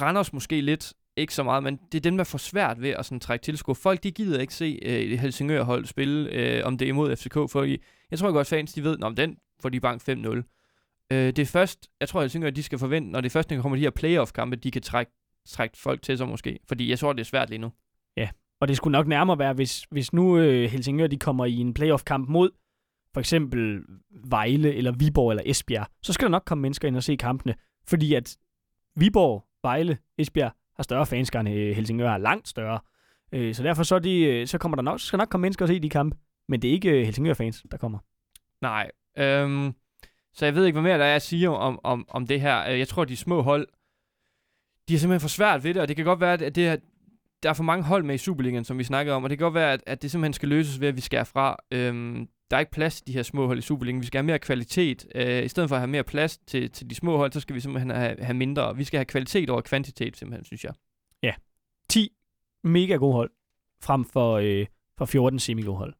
Randers måske lidt, ikke så meget, men det er dem, der får svært ved at sådan, trække tilskuer. Folk, de gider ikke se øh, et Helsingør-hold spille, øh, om det er imod FCK, for jeg tror godt, fans de ved, om den får de bank 5-0. Øh, det er først, jeg tror, Helsingør, de skal forvente, når det er først, når kommer de her playoff-kampe, de kan trække trække folk til sig måske. Fordi jeg tror, det er svært lige nu. Ja, Og det skulle nok nærmere være, hvis, hvis nu øh, Helsingør de kommer i en playoff-kamp mod for eksempel Vejle eller Viborg eller Esbjerg, så skal der nok komme mennesker ind og se kampene. Fordi at Viborg, Vejle, Esbjerg har større fanskare øh, Helsingør er langt større. Øh, så derfor så, de, øh, så kommer der nok, så skal nok komme mennesker og se de kampe. Men det er ikke øh, Helsingør-fans, der kommer. Nej. Øhm, så jeg ved ikke, hvad mere der er at sige om, om, om det her. Jeg tror, de små hold, de er simpelthen for svært ved det, og det kan godt være, at det er, der er for mange hold med i Superligaen, som vi snakkede om, og det kan godt være, at, at det simpelthen skal løses ved, at vi skærer fra. Øhm, der er ikke plads til de her små hold i Superligaen. Vi skal have mere kvalitet. Øh, I stedet for at have mere plads til, til de små hold, så skal vi simpelthen have, have mindre. Vi skal have kvalitet over kvantitet, simpelthen, synes jeg. 10 mega gode hold, frem for, øh, for 14 semi-gode hold.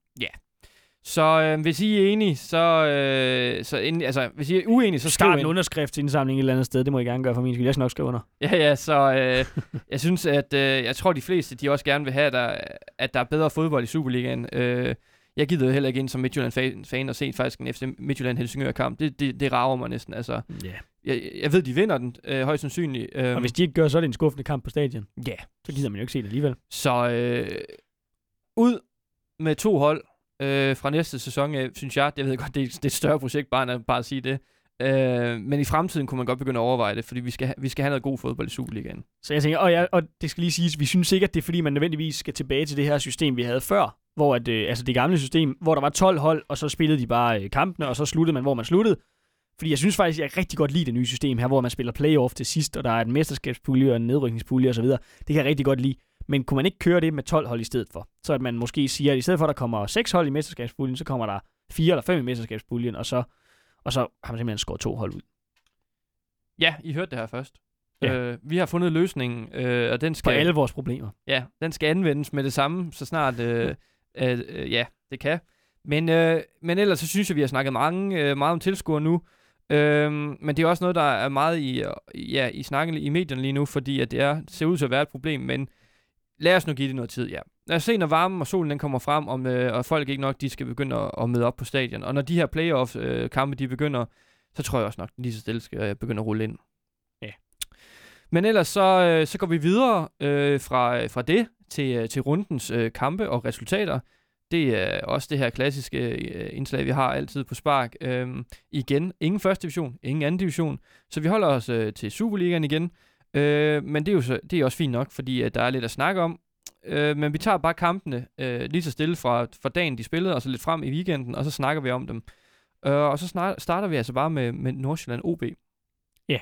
Så øh, hvis I er enige, så... Øh, så ind, altså, hvis I er uenige, så Start en ind. underskriftsindsamling et eller andet sted, det må I gerne gøre for min skyld. Jeg skal nok skrive under. Ja, ja, så øh, jeg synes, at øh, jeg tror, de fleste, de også gerne vil have, at der, at der er bedre fodbold i Superligaen. Øh, jeg gider heller ikke ind som Midtjylland-fan og se faktisk en FC Midtjylland-Helsingør-kamp. Det, det, det rager mig næsten. Altså, Ja. jeg, jeg ved, de vinder den, øh, højst sandsynligt. Øh, Og hvis de ikke gør, så er det en skuffende kamp på stadion. Ja. Så gider man jo ikke se det alligevel. Så øh, ud med to hold øh, fra næste sæson, af, synes jeg, det ved jeg godt, det er, det er et større projekt, bare end at bare sige det. Øh, men i fremtiden kunne man godt begynde at overveje det, fordi vi skal, ha- vi skal have noget god fodbold i Superligaen. Så jeg tænker, og, ja, og det skal lige siges, vi synes ikke, at det er fordi, man nødvendigvis skal tilbage til det her system, vi havde før. Hvor at, øh, altså det gamle system, hvor der var 12 hold, og så spillede de bare øh, kampene, og så sluttede man, hvor man sluttede. Fordi jeg synes faktisk, jeg rigtig godt lide det nye system her, hvor man spiller playoff til sidst, og der er en mesterskabspulje og en nedrykningspulje osv. Det kan jeg rigtig godt lide. Men kunne man ikke køre det med 12 hold i stedet for? Så at man måske siger, at i stedet for, at der kommer 6 hold i mesterskabspuljen, så kommer der 4 eller 5 i mesterskabspuljen, og så, og så har man simpelthen skåret to hold ud. Ja, I hørte det her først. Ja. Øh, vi har fundet løsningen, øh, og den For skal, alle vores problemer. ja, den skal anvendes med det samme, så snart øh, øh, øh, ja, det kan. Men, øh, men ellers så synes jeg, vi har snakket mange, øh, meget om tilskuere nu. Øhm, men det er også noget, der er meget i, øh, ja, i snakken i medierne lige nu, fordi at det er, ser ud til at være et problem, men lad os nu give det noget tid, ja. Lad os se, når varmen og solen den kommer frem, om, øh, og folk ikke nok de skal begynde at, at møde op på stadion. Og når de her playoff-kampe de begynder, så tror jeg også nok, lige så stille skal øh, begynde at rulle ind. Ja. Men ellers så, øh, så går vi videre øh, fra, fra det til, øh, til rundens øh, kampe og resultater. Det er også det her klassiske øh, indslag, vi har altid på Spark. Øhm, igen, ingen første division, ingen anden division. Så vi holder os øh, til Superligaen igen. Øh, men det er jo så, det er også fint nok, fordi at der er lidt at snakke om. Øh, men vi tager bare kampene øh, lige så stille fra, fra dagen, de spillede, og så lidt frem i weekenden, og så snakker vi om dem. Øh, og så snart, starter vi altså bare med, med Nordsjælland OB. Ja.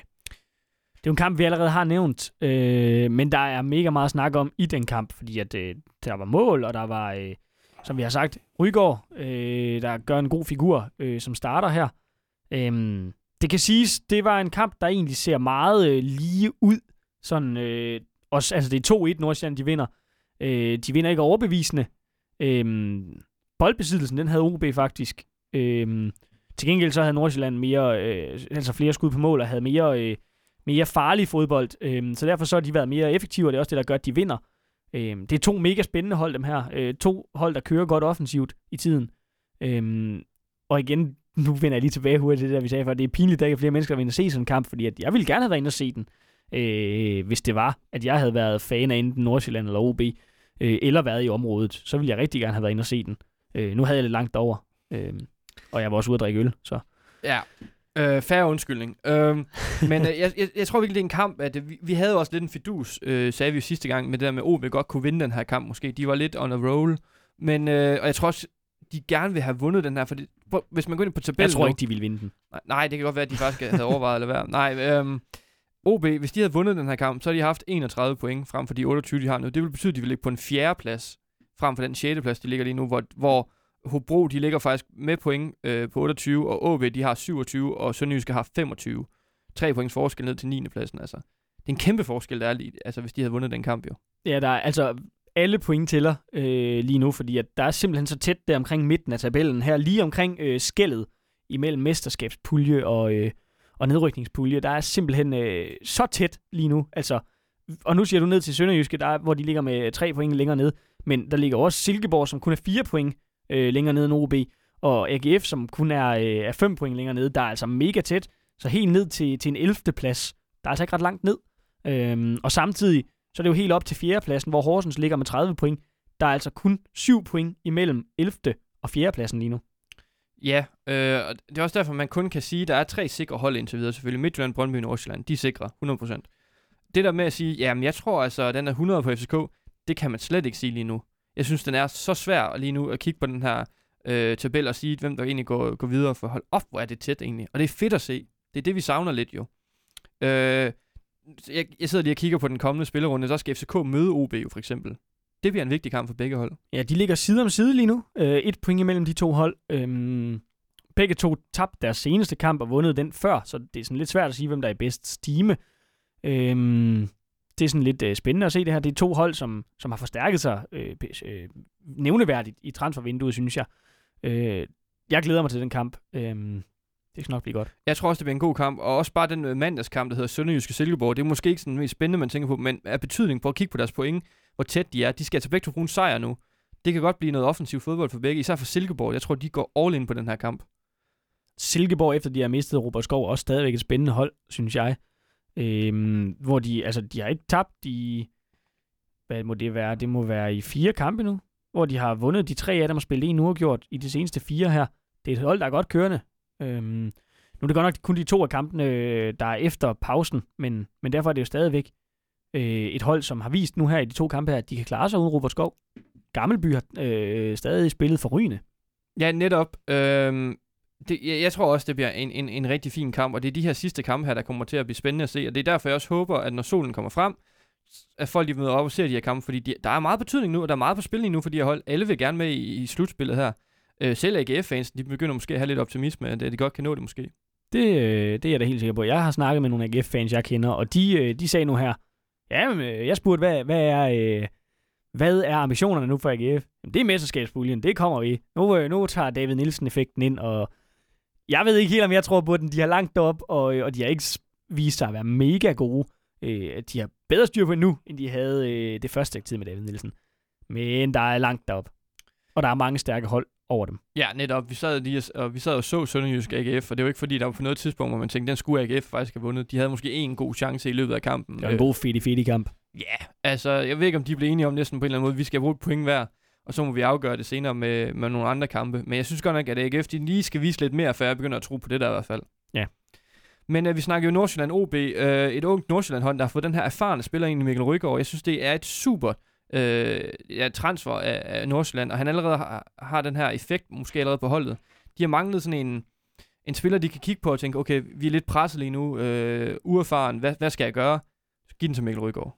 Det er jo en kamp, vi allerede har nævnt, øh, men der er mega meget at snakke om i den kamp, fordi at øh, der var mål, og der var, øh, som vi har sagt, Rygaard, øh, der gør en god figur, øh, som starter her. Øh, det kan siges, det var en kamp, der egentlig ser meget øh, lige ud. Sådan, øh, også, altså det er 2-1, Nordsjælland, de vinder. Øh, de vinder ikke overbevisende. Øh, boldbesiddelsen, den havde OB faktisk. Øh, til gengæld så havde Nordsjælland mere, øh, altså flere skud på mål, og havde mere... Øh, mere farlig fodbold. Øh, så derfor så har de været mere effektive, og det er også det, der gør, at de vinder. Øh, det er to mega spændende hold, dem her. Øh, to hold, der kører godt offensivt i tiden. Øh, og igen, nu vender jeg lige tilbage hurtigt til det, der vi sagde før. Det er pinligt, at der ikke er flere mennesker, der vil ind og se sådan en kamp, fordi at jeg ville gerne have været inde og se den, øh, hvis det var, at jeg havde været fan af enten Nordsjælland eller OB, øh, eller været i området. Så ville jeg rigtig gerne have været inde og se den. Øh, nu havde jeg lidt langt over, øh, og jeg var også ude at drikke øl, så Ja, øh, færre undskyldning. Øh, men øh, jeg, jeg, jeg tror virkelig, det er en kamp, at øh, vi, vi havde også lidt en fidus, øh, sagde vi jo sidste gang, med det der med, at OB godt kunne vinde den her kamp måske. De var lidt on a roll. Men, øh, og jeg tror også, de gerne vil have vundet den her, for det, hvis man går ind på tabellen jeg tror ikke, de ville vinde den. Nej, Nej, det kan godt være, at de faktisk havde overvejet at lade være. Nej, øhm, OB, hvis de havde vundet den her kamp, så havde de haft 31 point frem for de 28, de har nu. Det vil betyde, at de vil ligge på en fjerde plads, frem for den 6. plads, de ligger lige nu, hvor, hvor Hobro, de ligger faktisk med point øh, på 28, og OB, de har 27, og Sønderjyske har 25. Tre points forskel ned til 9. pladsen, altså. Det er en kæmpe forskel, der er lige, altså, hvis de havde vundet den kamp, jo. Ja, der er altså alle point tæller øh, lige nu, fordi at der er simpelthen så tæt der omkring midten af tabellen her, lige omkring øh, skældet imellem mesterskabspulje og, øh, og nedrykningspulje. Der er simpelthen øh, så tæt lige nu. Altså, og nu siger du ned til Sønderjyske, der, hvor de ligger med øh, tre point længere ned, men der ligger også Silkeborg, som kun er fire point øh, længere ned end OB, og AGF, som kun er, øh, er fem point længere ned. Der er altså mega tæt, så helt ned til, til en 11. plads. Der er altså ikke ret langt ned. Øhm, og samtidig, så er det jo helt op til fjerdepladsen, hvor Horsens ligger med 30 point. Der er altså kun 7 point imellem 11. og fjerdepladsen lige nu. Ja, øh, og det er også derfor, man kun kan sige, at der er tre sikre hold indtil videre selvfølgelig. Midtjylland, Brøndby og Nordsjælland, de er sikre, 100%. Det der med at sige, jamen jeg tror altså, at den er 100 på FCK, det kan man slet ikke sige lige nu. Jeg synes, den er så svær lige nu at kigge på den her øh, tabel og sige, hvem der egentlig går, går videre for hold op, hvor er det tæt egentlig. Og det er fedt at se. Det er det, vi savner lidt jo. Øh, jeg, jeg sidder lige og kigger på den kommende spillerunde, så skal FCK møde OB jo for eksempel. Det bliver en vigtig kamp for begge hold. Ja, de ligger side om side lige nu. Øh, et point imellem de to hold. Øhm, begge to tabte deres seneste kamp og vundet den før, så det er sådan lidt svært at sige, hvem der er i bedst stime. Øhm, det er sådan lidt øh, spændende at se det her. Det er to hold, som, som har forstærket sig øh, øh, nævneværdigt i transfervinduet, synes jeg. Øh, jeg glæder mig til den kamp. Øh, det skal nok blive godt. Jeg tror også, det bliver en god kamp, og også bare den øh, mandagskamp, der hedder Sønderjyske Silkeborg. Det er måske ikke sådan den mest spændende, man tænker på, men er betydning på at kigge på deres point, hvor tæt de er. De skal altså begge to bruge en sejr nu. Det kan godt blive noget offensiv fodbold for begge, især for Silkeborg. Jeg tror, de går all in på den her kamp. Silkeborg, efter de har mistet Robert Skov, er også stadigvæk et spændende hold, synes jeg. Øhm, hvor de, altså, de har ikke tabt i, hvad må det være? Det må være i fire kampe nu, hvor de har vundet de tre af dem og spillet en uafgjort i de seneste fire her. Det er et hold, der er godt kørende. Øhm, nu er det godt nok kun de to af kampene, øh, der er efter pausen, men, men derfor er det jo stadigvæk øh, et hold, som har vist nu her i de to kampe her, at de kan klare sig uden Robert Skov. Gammelby har øh, stadig spillet for rygende. Ja, netop. Øhm, det, jeg, jeg tror også, det bliver en, en, en rigtig fin kamp, og det er de her sidste kampe her, der kommer til at blive spændende at se, og det er derfor, jeg også håber, at når solen kommer frem, at folk de møder op og ser de her kampe, fordi de, der er meget betydning nu, og der er meget på spil nu for de her hold. Alle vil gerne med i, i slutspillet her. Øh, selv AGF-fans, de begynder måske at have lidt optimisme, at de godt kan nå det måske. Det, øh, det er jeg da helt sikker på. Jeg har snakket med nogle AGF-fans, jeg kender, og de, øh, de sagde nu her, ja, øh, jeg spurgte, hvad, hvad er... Øh, hvad er ambitionerne nu for AGF? Jamen, det er mesterskabspuljen, det kommer vi. Nu, nu tager David Nielsen-effekten ind, og jeg ved ikke helt, om jeg tror på den. De har langt op, og, og de har ikke vist sig at være mega gode. Øh, de har bedre styr på nu, end de havde øh, det første tid med David Nielsen. Men der er langt derop. Og der er mange stærke hold over dem. Ja, netop. Vi sad, lige, og vi sad og så Sønderjysk AGF, og det var ikke fordi, der var på noget tidspunkt, hvor man tænkte, den skulle AGF faktisk have vundet. De havde måske en god chance i løbet af kampen. Det var en god fedt fedt kamp. Ja, altså, jeg ved ikke, om de blev enige om næsten på en eller anden måde. Vi skal bruge et point hver og så må vi afgøre det senere med, med nogle andre kampe. Men jeg synes godt nok, at AGF de lige skal vise lidt mere, før jeg begynder at tro på det der i hvert fald. Ja. Men uh, vi snakker jo Nordsjælland OB, øh, et ungt Nordsjælland-hold, der har fået den her erfarne spiller ind i Mikkel Rygaard. Jeg synes, det er et super øh, ja, transfer af, af Nordsjælland, og han allerede har, har den her effekt, måske allerede på holdet. De har manglet sådan en, en spiller, de kan kigge på og tænke, okay, vi er lidt presset lige nu, øh, uerfaren, hvad, hvad skal jeg gøre? Giv den til Mikkel Rygaard.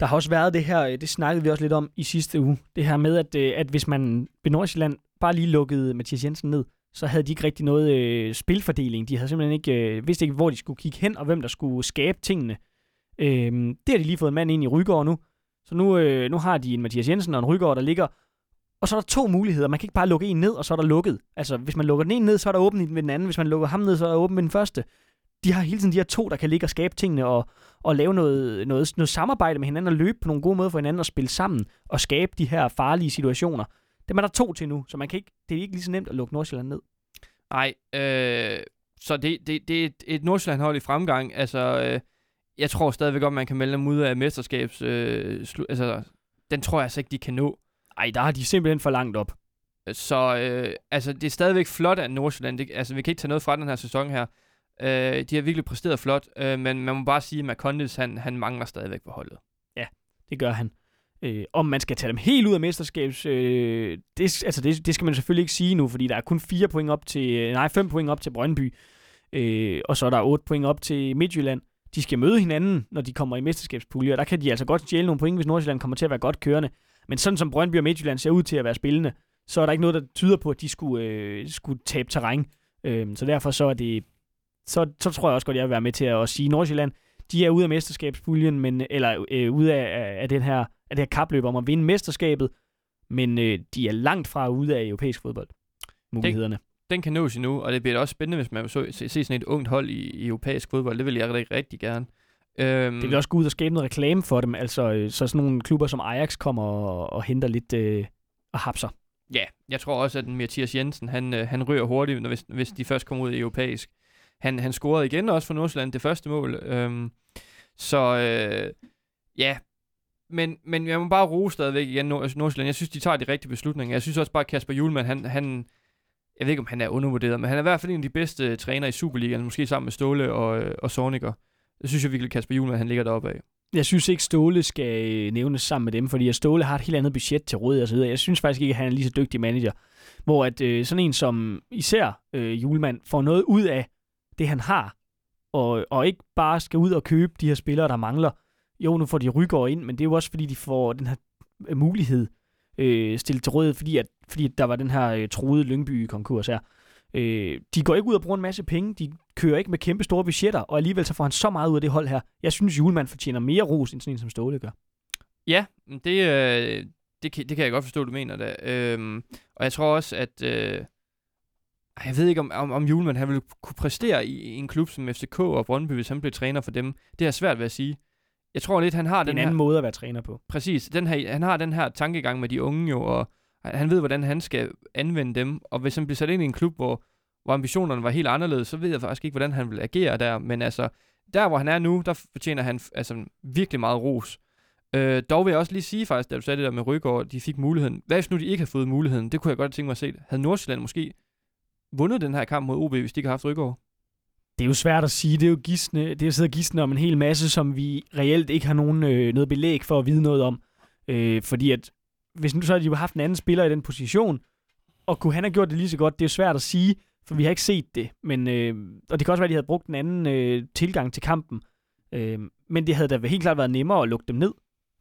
Der har også været det her, øh, det snakkede vi også lidt om i sidste uge, det her med, at, øh, at hvis man ved Nordsjælland bare lige lukkede Mathias Jensen ned, så havde de ikke rigtig noget øh, spilfordeling. De havde simpelthen ikke, øh, vidste ikke, hvor de skulle kigge hen, og hvem der skulle skabe tingene. Øh, det har de lige fået en mand ind i Rygaard nu. Så nu, øh, nu har de en Mathias Jensen og en Rygaard, der ligger. Og så er der to muligheder. Man kan ikke bare lukke en ned, og så er der lukket. Altså, hvis man lukker den ene ned, så er der åbent ved den anden. Hvis man lukker ham ned, så er der åbent ved den første de har hele tiden de her to, der kan ligge og skabe tingene og, og lave noget, noget, noget samarbejde med hinanden og løbe på nogle gode måder for hinanden og spille sammen og skabe de her farlige situationer. Dem er der to til nu, så man kan ikke, det er ikke lige så nemt at lukke Nordsjælland ned. Nej, øh, så det, det, det er et, et Nordsjælland-hold i fremgang. Altså, øh, jeg tror stadigvæk godt, man kan melde dem ud af mesterskabs... Øh, slu, altså, den tror jeg altså ikke, de kan nå. Nej, der har de simpelthen for langt op. Så øh, altså, det er stadigvæk flot af Nordsjælland. Det, altså, vi kan ikke tage noget fra den her sæson her. Øh, de har virkelig præsteret flot, øh, men man må bare sige, at McCondiz, han, han mangler stadigvæk på holdet. Ja, det gør han. Øh, om man skal tage dem helt ud af mesterskabs, øh, det, altså det, det skal man selvfølgelig ikke sige nu, fordi der er kun fire point op til, nej, fem point op til Brøndby, øh, og så er der otte point op til Midtjylland. De skal møde hinanden, når de kommer i mesterskabspulje, og der kan de altså godt stjæle nogle point, hvis Nordsjælland kommer til at være godt kørende. Men sådan som Brøndby og Midtjylland ser ud til at være spillende, så er der ikke noget, der tyder på, at de skulle, øh, skulle tabe terræn. Øh, så derfor så er det så, så tror jeg også godt, jeg vil være med til at sige, Nordsjælland, de er ude af mesterskabspuljen, men, eller øh, ude af, af, den her, af det her kapløb om at vinde mesterskabet, men øh, de er langt fra ude af europæisk fodbold. Mulighederne. Den, den kan nås endnu, og det bliver også spændende, hvis man så, se, se sådan et ungt hold i, i europæisk fodbold. Det vil jeg rigtig, rigtig gerne. Øhm, det vil også gå ud og skabe noget reklame for dem, altså øh, så sådan nogle klubber som Ajax kommer og, og henter lidt øh, og hapser. Ja, jeg tror også, at Mathias Jensen, han, øh, han ryger hurtigt, hvis, hvis de først kommer ud i europæisk. Han, han scorede igen også for Nordsjælland det første mål. Øhm, Så øh, ja, men, men jeg må bare rose stadigvæk igen Nord- Nordsjælland. Jeg synes, de tager de rigtige beslutninger. Jeg synes også bare, at Kasper Julemand, han, han, jeg ved ikke, om han er undervurderet, men han er i hvert fald en af de bedste øh, trænere i Superligaen, måske sammen med Ståle og, øh, og Sorniger. Jeg synes jeg virkelig, Kasper Julemand, han ligger deroppe af. Jeg synes ikke, Ståle skal øh, nævnes sammen med dem, fordi at Ståle har et helt andet budget til råd og så videre. Jeg synes faktisk ikke, at han er lige så dygtig manager. Hvor at øh, sådan en som især øh, Julemand får noget ud af det, han har, og, og ikke bare skal ud og købe de her spillere, der mangler. Jo, nu får de rykker ind, men det er jo også, fordi de får den her mulighed øh, stillet til rådighed, fordi, at, fordi der var den her øh, troede Lyngby-konkurs her. Øh, de går ikke ud og bruger en masse penge, de kører ikke med kæmpe store budgetter, og alligevel så får han så meget ud af det hold her. Jeg synes, Julemand fortjener mere ros, end sådan en som Ståle gør. Ja, det, øh, det, kan, det kan jeg godt forstå, du mener det. Øhm, og jeg tror også, at... Øh, jeg ved ikke, om, om, om Julemand han ville kunne præstere i, i en klub som FCK og Brøndby, hvis han blev træner for dem. Det er svært ved at sige. Jeg tror lidt, han har den en her... anden måde at være træner på. Præcis. Den her, han har den her tankegang med de unge jo, og han ved, hvordan han skal anvende dem. Og hvis han bliver sat ind i en klub, hvor, hvor ambitionerne var helt anderledes, så ved jeg faktisk ikke, hvordan han vil agere der. Men altså, der hvor han er nu, der fortjener han altså, virkelig meget ros. Øh, dog vil jeg også lige sige faktisk, da du sagde det der med Rygaard, de fik muligheden. Hvad hvis nu de ikke havde fået muligheden? Det kunne jeg godt tænke mig at se. Havde Nordsjælland måske vundet den her kamp mod OB, hvis de ikke havde haft Rygaard? Det er jo svært at sige. Det er jo gisne, det er at sidde og gisne om en hel masse, som vi reelt ikke har nogen, øh, noget belæg for at vide noget om. Øh, fordi at, hvis nu så havde de jo haft en anden spiller i den position, og kunne han have gjort det lige så godt, det er jo svært at sige, for vi har ikke set det. Men, øh, og det kan også være, at de havde brugt en anden øh, tilgang til kampen. Øh, men det havde da helt klart været nemmere at lukke dem ned.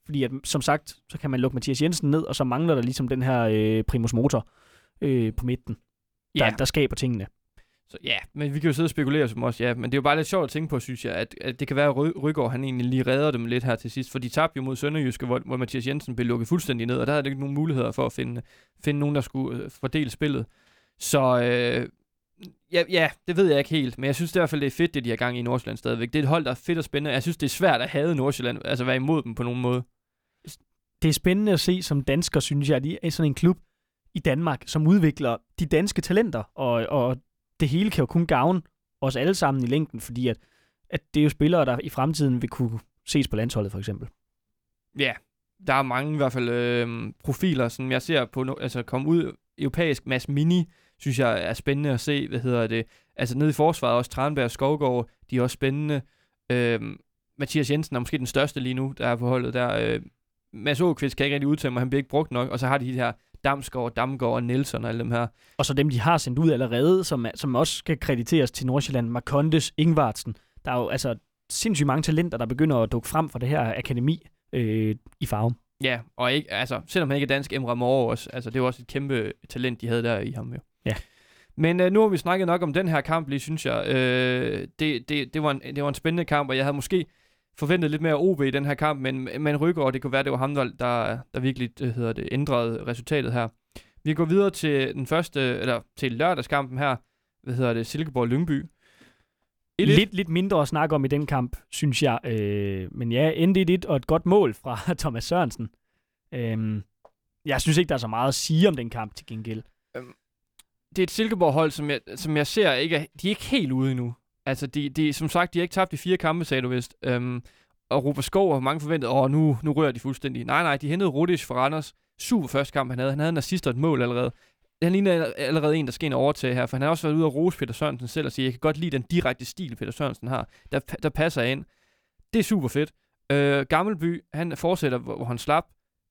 Fordi at, som sagt, så kan man lukke Mathias Jensen ned, og så mangler der ligesom den her øh, primus motor øh, på midten, der, Ja. der skaber tingene. Så ja, men vi kan jo sidde og spekulere som også, ja. Men det er jo bare lidt sjovt at tænke på, synes jeg, at, at det kan være, at Ry- Rygaard han egentlig lige redder dem lidt her til sidst. For de tabte jo mod Sønderjyske, hvor, hvor Mathias Jensen blev lukket fuldstændig ned, og der havde det ikke nogen muligheder for at finde, finde nogen, der skulle øh, fordele spillet. Så øh, ja, ja, det ved jeg ikke helt, men jeg synes i hvert fald, det er fedt, det de har gang i i Nordsjælland stadigvæk. Det er et hold, der er fedt og spændende. Jeg synes, det er svært at have Nordsjælland, altså være imod dem på nogen måde. det er spændende at se som dansker, synes jeg, at de er sådan en klub i Danmark, som udvikler de danske talenter, og, og det hele kan jo kun gavne os alle sammen i længden, fordi at, at det er jo spillere, der i fremtiden vil kunne ses på landsholdet for eksempel. Ja, der er mange i hvert fald øh, profiler, som jeg ser på, altså komme ud europæisk. Mads Mini, synes jeg er spændende at se, hvad hedder det, altså nede i forsvaret også, Tranberg og Skovgaard, de er også spændende. Øh, Mathias Jensen er måske den største lige nu, der er på holdet der. Øh, Mads Åkvist kan jeg ikke rigtig udtale mig, han bliver ikke brugt nok, og så har de de her Damsgaard, Damgaard og Nielsen og alle dem her. Og så dem, de har sendt ud allerede, som, som også skal krediteres til Nordsjælland, Marcondes, Ingvartsen. Der er jo altså sindssygt mange talenter, der begynder at dukke frem fra det her akademi øh, i farven. Ja, og ikke, altså, selvom han ikke er dansk, Emre Mor også, altså, det var også et kæmpe talent, de havde der i ham jo. Ja. Men øh, nu har vi snakket nok om den her kamp lige, synes jeg. Øh, det, det, det, var en, det var en spændende kamp, og jeg havde måske forventet lidt mere OB i den her kamp, men, men Rygaard, det kunne være, det var ham, der, der, der virkelig det hedder det, ændrede resultatet her. Vi går videre til den første, eller til lørdagskampen her, hvad hedder det, Silkeborg Lyngby. 1-1. Lidt, lidt mindre at snakke om i den kamp, synes jeg. Øh, men ja, endte 1-1 og et godt mål fra Thomas Sørensen. Øh, jeg synes ikke, der er så meget at sige om den kamp til gengæld. det er et Silkeborg-hold, som jeg, som jeg ser, ikke er, de er ikke helt ude endnu. Altså, de, de, som sagt, de har ikke tabt de fire kampe, sagde du vist. Øhm, og Robert Skov og mange forventet, åh, nu, nu rører de fuldstændig. Nej, nej, de hentede Rudish for Randers. Super første kamp, han havde. Han havde en assist og et mål allerede. Han ligner allerede en, der skal ind og overtage her, for han har også været ude og rose Peter Sørensen selv og sige, jeg kan godt lide den direkte stil, Peter Sørensen har, der, der passer ind. Det er super fedt. Øh, Gammelby, han fortsætter, hvor, hvor han slap.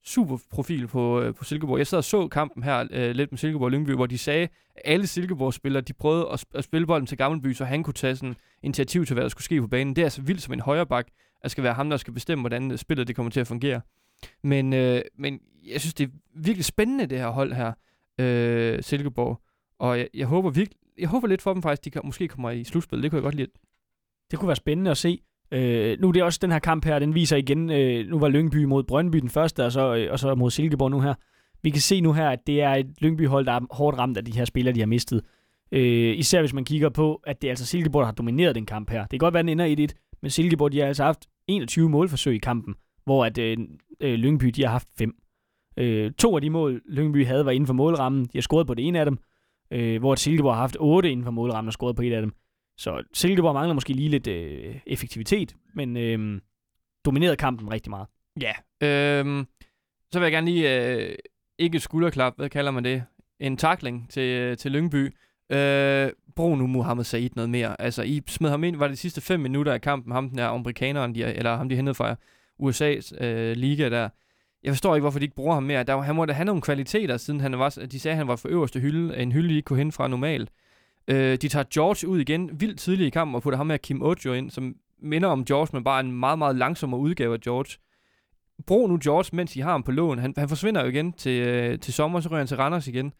Super profil på, øh, på Silkeborg. Jeg sad og så kampen her øh, lidt med Silkeborg og Lyngby, hvor de sagde, at alle Silkeborg-spillere, de prøvede at, sp- at spille bolden til Gammelby, så han kunne tage sådan initiativ til, hvad der skulle ske på banen. Det er altså vildt som en højreback, at skal være ham, der skal bestemme, hvordan øh, spillet det kommer til at fungere. Men, øh, men jeg synes, det er virkelig spændende, det her hold her, øh, Silkeborg. Og jeg, jeg håber virkelig, jeg håber lidt for dem faktisk, de kan, måske kommer i slutspil. Det kunne jeg godt lide. Det kunne være spændende at se. Øh, nu er det også den her kamp her, den viser igen, øh, nu var Lyngby mod Brøndby den første, og så, øh, og så mod Silkeborg nu her. Vi kan se nu her, at det er et Lyngby-hold, der er hårdt ramt af de her spillere, de har mistet. Øh, især hvis man kigger på, at det er altså Silkeborg, der har domineret den kamp her. Det kan godt være, at den ender 1-1, men Silkeborg, de har altså haft 21 målforsøg i kampen, hvor at øh, øh, Lyngby, de har haft 5. Øh, to af de mål, Lyngby havde, var inden for målrammen. De har scoret på det ene af dem, øh, hvor Silkeborg har haft 8 inden for målrammen og scoret på et af dem. Så Silkeborg mangler måske lige lidt øh, effektivitet, men, øh, dominerede kampen rigtig meget. Ja. øh, så vil jeg gerne lige, øh, ikke skulderklap, hvad kalder man det? En takling til, øh, til Lyngby. Øh, brug nu Mohamed Said noget mere. Altså, I smed ham ind, var det de sidste fem minutter af kampen, ham den her amerikaneren, de, eller ham de hentede fra USA's øh, liga der. Jeg forstår ikke, hvorfor de ikke bruger ham mere. Der, han måtte have nogle kvaliteter, siden han var, de sagde, at han var for øverste hylde, en hylde, de ikke kunne hente fra normalt. Øh, de tager George ud igen, vildt tidligt i kampen, og putter ham med Kim Ojo ind, som minder om George, men bare en meget, meget langsommere udgave af George. Brug nu George, mens I har ham på lån. Han, han forsvinder jo igen til, øh, til sommer, så rører han til Randers igen.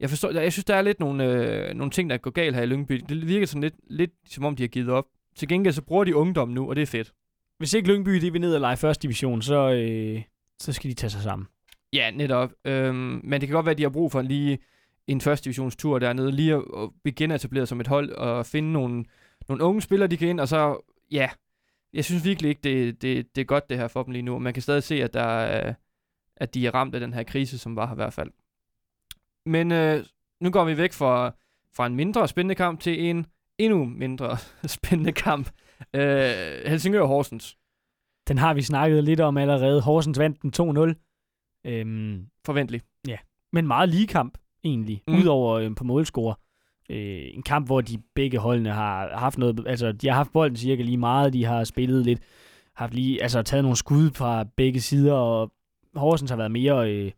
Jeg, forstår, jeg synes, der er lidt nogle, øh, nogle ting, der går galt her i Lyngby. Det virker sådan lidt, lidt som om, de har givet op. Til gengæld så bruger de ungdom nu, og det er fedt. Hvis ikke Lyngby de vil ned og lege første division, så, øh, så skal de tage sig sammen. Ja, netop. Øhm, men det kan godt være, at de har brug for lige en første divisionstur dernede, lige at, at begynde etableret som et hold, og finde nogle, nogle unge spillere, de kan ind, og så, ja, jeg synes virkelig ikke, det, det, det er godt det her for dem lige nu. Man kan stadig se, at, der er, at de er ramt af den her krise, som var her i hvert fald. Men øh, nu går vi væk fra, fra en mindre spændende kamp til en endnu mindre spændende kamp. Øh, Helsingør Horsens. Den har vi snakket lidt om allerede. Horsens vandt den 2-0. Øhm, Forventelig. Ja, men meget lige kamp egentlig, mm. udover øh, på målscore. Øh, en kamp, hvor de begge holdene har haft noget, altså de har haft bolden cirka lige meget, de har spillet lidt, haft lige, altså taget nogle skud fra begge sider, og Horsens har været mere øh,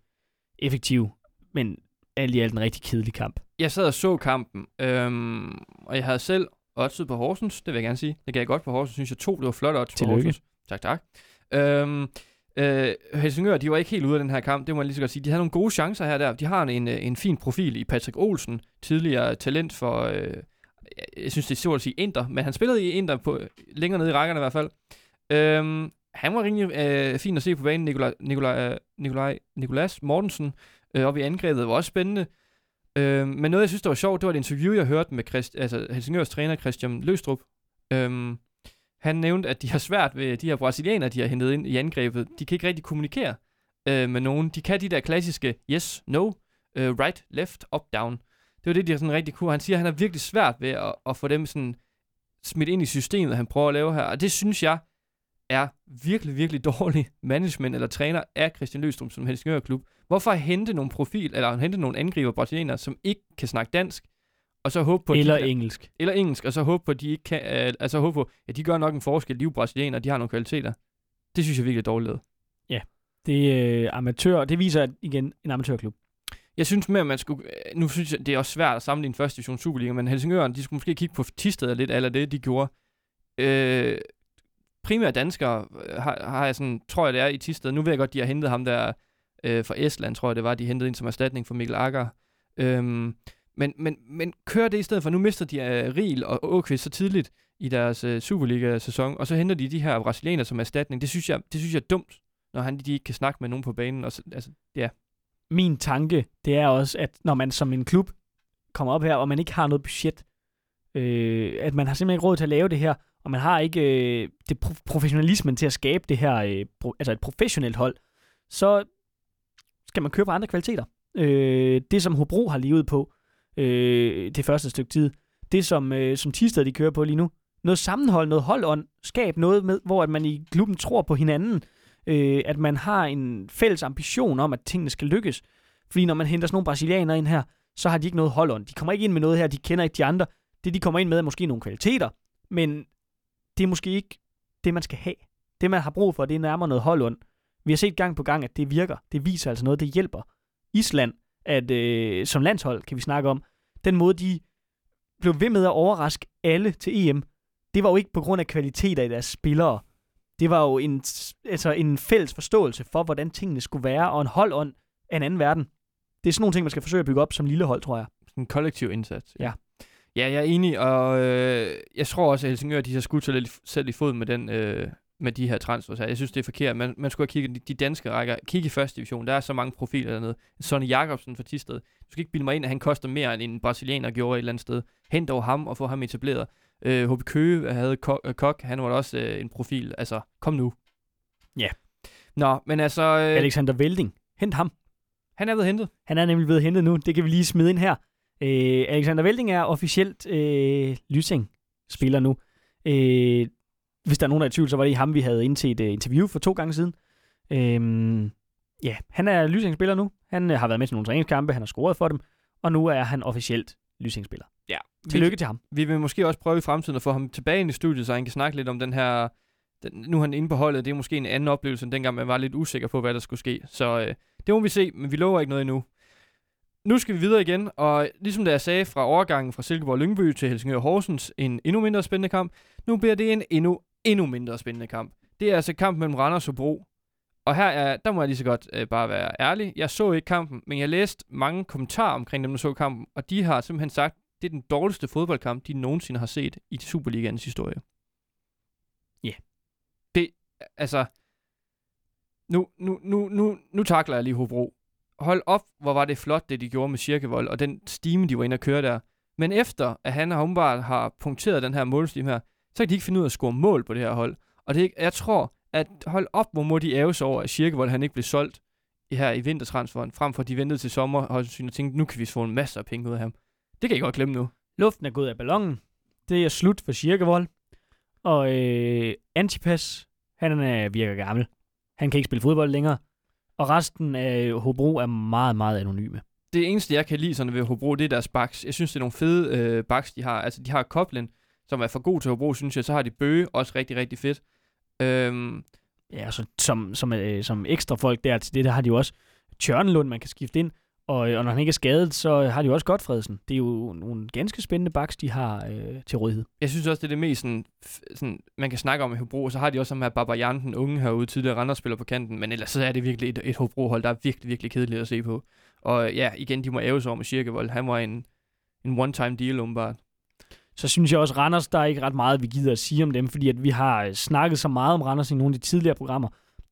effektiv, men alt i alt en rigtig kedelig kamp. Jeg sad og så kampen, øhm, og jeg havde selv oddset på Horsens, det vil jeg gerne sige. Det gav jeg godt på Horsens, synes jeg to, det var flot odds på Horsens. Tak, tak. Øhm, øh, Helsingør, de var ikke helt ude af den her kamp, det må jeg lige så godt sige. De havde nogle gode chancer her der. De har en, en fin profil i Patrick Olsen, tidligere talent for, øh, jeg synes det er sjovt at sige Inter, men han spillede i Inter på, længere nede i rækkerne i hvert fald. Øh, han var rimelig øh, fin at se på banen, Nikolaj, Nikolaj, øh, Nikolaj, Nikolas Mortensen, øh, op i angrebet, var også spændende. Øh, men noget, jeg synes, der var sjovt, det var et interview, jeg hørte med Christ, altså Helsingørs træner, Christian Løstrup. Øh, han nævnte, at de har svært ved de her brasilianere, de har hentet ind i angrebet. De kan ikke rigtig kommunikere øh, med nogen. De kan de der klassiske yes, no, uh, right, left, up, down. Det var det, de har sådan rigtig kunne. Han siger, at han har virkelig svært ved at, at få dem sådan smidt ind i systemet, han prøver at lave her. Og det synes jeg er virkelig, virkelig dårlig management eller træner af Christian Løstrup som Helsingør Klub. Hvorfor hente nogle profil, eller hente nogle angriber brasilianere, som ikke kan snakke dansk, og så håbe på... Eller de, engelsk. Eller engelsk, og så håbe på, at de ikke kan... Uh, altså håbe på, at de gør nok en forskel. De er jo brasilianere, de har nogle kvaliteter. Det synes jeg virkelig er dårligt lavet. Ja, det er øh, amatør. Det viser igen en amatørklub. Jeg synes mere, at man skulle... Øh, nu synes jeg, det er også svært at sammenligne første division Superliga, men Helsingøren, de skulle måske kigge på Tisted lidt, eller det, de gjorde. Øh, primært danskere øh, har, har jeg sådan, tror jeg det er i Tisted. Nu ved jeg godt, de har hentet ham der øh, fra Estland, tror jeg det var, de hentede ind som erstatning for Mikkel Akker. Øhm, men, men, men kør det i stedet for, nu mister de uh, Riel og Åkvist så tidligt i deres uh, Superliga-sæson, og så henter de de her brasilianere som erstatning. Det synes jeg, det synes jeg er dumt, når han, de ikke kan snakke med nogen på banen. Og så, altså, ja. Min tanke, det er også, at når man som en klub kommer op her, og man ikke har noget budget, øh, at man har simpelthen ikke råd til at lave det her, og man har ikke øh, det pro- professionalismen til at skabe det her, øh, pro- altså et professionelt hold, så skal man købe andre kvaliteter. Øh, det, som Hobro har levet på øh, det første stykke tid, det, som, øh, som Tisted de kører på lige nu, noget sammenhold, noget holdånd, skab noget med, hvor at man i klubben tror på hinanden, øh, at man har en fælles ambition om, at tingene skal lykkes. Fordi når man henter sådan nogle brasilianere ind her, så har de ikke noget holdånd. De kommer ikke ind med noget her, de kender ikke de andre. Det, de kommer ind med, er måske nogle kvaliteter, men det er måske ikke det, man skal have. Det, man har brug for, det er nærmere noget holdånd. Vi har set gang på gang, at det virker. Det viser altså noget, det hjælper. Island, at øh, som landshold, kan vi snakke om, den måde, de blev ved med at overraske alle til EM, det var jo ikke på grund af kvaliteter i deres spillere. Det var jo en, altså en fælles forståelse for, hvordan tingene skulle være, og en holdånd af en anden verden. Det er sådan nogle ting, man skal forsøge at bygge op som lille hold, tror jeg. En kollektiv indsats. Ja. Ja, jeg er enig, og øh, jeg tror også, at Helsingør de har skudt sig lidt selv i fod med, den, øh, med de her transfers her. Jeg synes, det er forkert. Man, man skulle have kigget de danske rækker. Kig i første division. Der er så mange profiler dernede. Sonny Jakobsen fra Tisted. Du skal ikke bilde mig ind, at han koster mere, end en brasilianer gjorde et eller andet sted. Hent dog ham og få ham etableret. Øh, HB Køge havde Kok, øh, Kok. Han var også øh, en profil. Altså, kom nu. Ja. Nå, men altså... Øh, Alexander Velding. Hent ham. Han er blevet hentet. Han er nemlig blevet hentet nu. Det kan vi lige smide ind her. Øh, Alexander Velding er officielt øh, Lysing spiller nu. Øh, hvis der er nogen, der er i tvivl, så var det ham, vi havde ind til et uh, interview for to gange siden. Øhm, ja, han er lysingspiller nu. Han uh, har været med til nogle træningskampe, han har scoret for dem, og nu er han officielt lysingspiller. Ja. Tillykke Vi, til ham. vi vil måske også prøve i fremtiden at få ham tilbage ind i studiet, så han kan snakke lidt om den her... Den, nu er han inde på holdet, det er måske en anden oplevelse, end dengang man var lidt usikker på, hvad der skulle ske. Så øh, det må vi se, men vi lover ikke noget endnu. Nu skal vi videre igen, og ligesom da jeg sagde fra overgangen fra Silkeborg Lyngby til Helsingør Horsens, en endnu mindre spændende kamp, nu bliver det en endnu, endnu mindre spændende kamp. Det er altså kamp mellem Randers og Bro. Og her er, der må jeg lige så godt øh, bare være ærlig. Jeg så ikke kampen, men jeg læste mange kommentarer omkring dem, der så kampen, og de har simpelthen sagt, det er den dårligste fodboldkamp, de nogensinde har set i Superligaens historie. Ja. Yeah. Det, altså, nu, nu, nu, nu, nu takler jeg lige Hobro. Hold op, hvor var det flot, det de gjorde med Kirkevold, og den stime, de var inde at køre der. Men efter, at han og Humbart har punkteret den her målstime her, så kan de ikke finde ud af at score mål på det her hold. Og det, jeg tror, at hold op, hvor må de æves over, at Kirkevold han ikke blev solgt her i vintertransferen, frem for at de ventede til sommer, og tænkte, nu kan vi få en masse af penge ud af ham. Det kan I godt glemme nu. Luften er gået af ballonen. Det er slut for Kirkevold. Og øh, Antipas, han er, virker gammel. Han kan ikke spille fodbold længere. Og resten af Hobro er meget, meget anonyme. Det eneste, jeg kan lide sådan ved Hobro, det er deres baks. Jeg synes, det er nogle fede øh, baks, de har. Altså, de har Koblen, som er for god til Hobro, synes jeg. Så har de Bøge, også rigtig, rigtig fedt. Øhm, Ja, så som, som, øh, som ekstra folk der til det, der har de jo også Tjørnelund, man kan skifte ind. Og, øh, og når han ikke er skadet, så har de jo også Godfredsen. Det er jo nogle ganske spændende baks, de har øh, til rådighed. jeg synes også, det er det mest, sådan, sådan, man kan snakke om i Hobro. Så har de også ham her Babajan, den unge herude, tidligere Randers-spiller på kanten. Men ellers så er det virkelig et, et Hobro-hold, der er virkelig, virkelig kedeligt at se på. Og ja, igen, de må æve sig med Kirkevold. Han var en, en one-time deal, umiddelbart. Så synes jeg også, Randers, der er ikke ret meget, vi gider at sige om dem, fordi at vi har øh, snakket så meget om Randers i nogle af de tidligere programmer,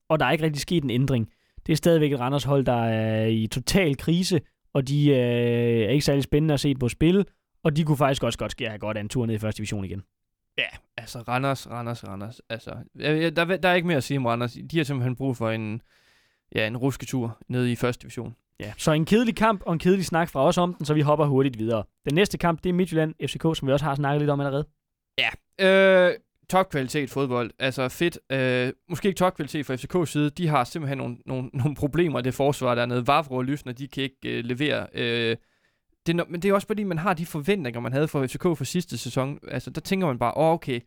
og der er ikke rigtig sket en ændring. Det er stadigvæk et Randers hold, der er i total krise, og de øh, er ikke særlig spændende at se på spil, og de kunne faktisk også godt skære godt af en tur ned i første division igen. Ja, altså Randers, Randers, Randers. Altså, der, der er ikke mere at sige om Randers. De har simpelthen brug for en, ja, en rusketur ned i første division. Ja. Så en kedelig kamp og en kedelig snak fra os om den, så vi hopper hurtigt videre. Den næste kamp, det er Midtjylland FCK, som vi også har snakket lidt om allerede. Øh, topkvalitet fodbold. Altså fedt. Øh, måske ikke topkvalitet fra FCK's side. De har simpelthen nogle, nogle, nogle problemer i det forsvar dernede. Vavro og Lyftner, de kan ikke øh, levere. Øh, det men det er også fordi, man har de forventninger, man havde for FCK for sidste sæson. Altså, der tænker man bare, åh, oh, okay,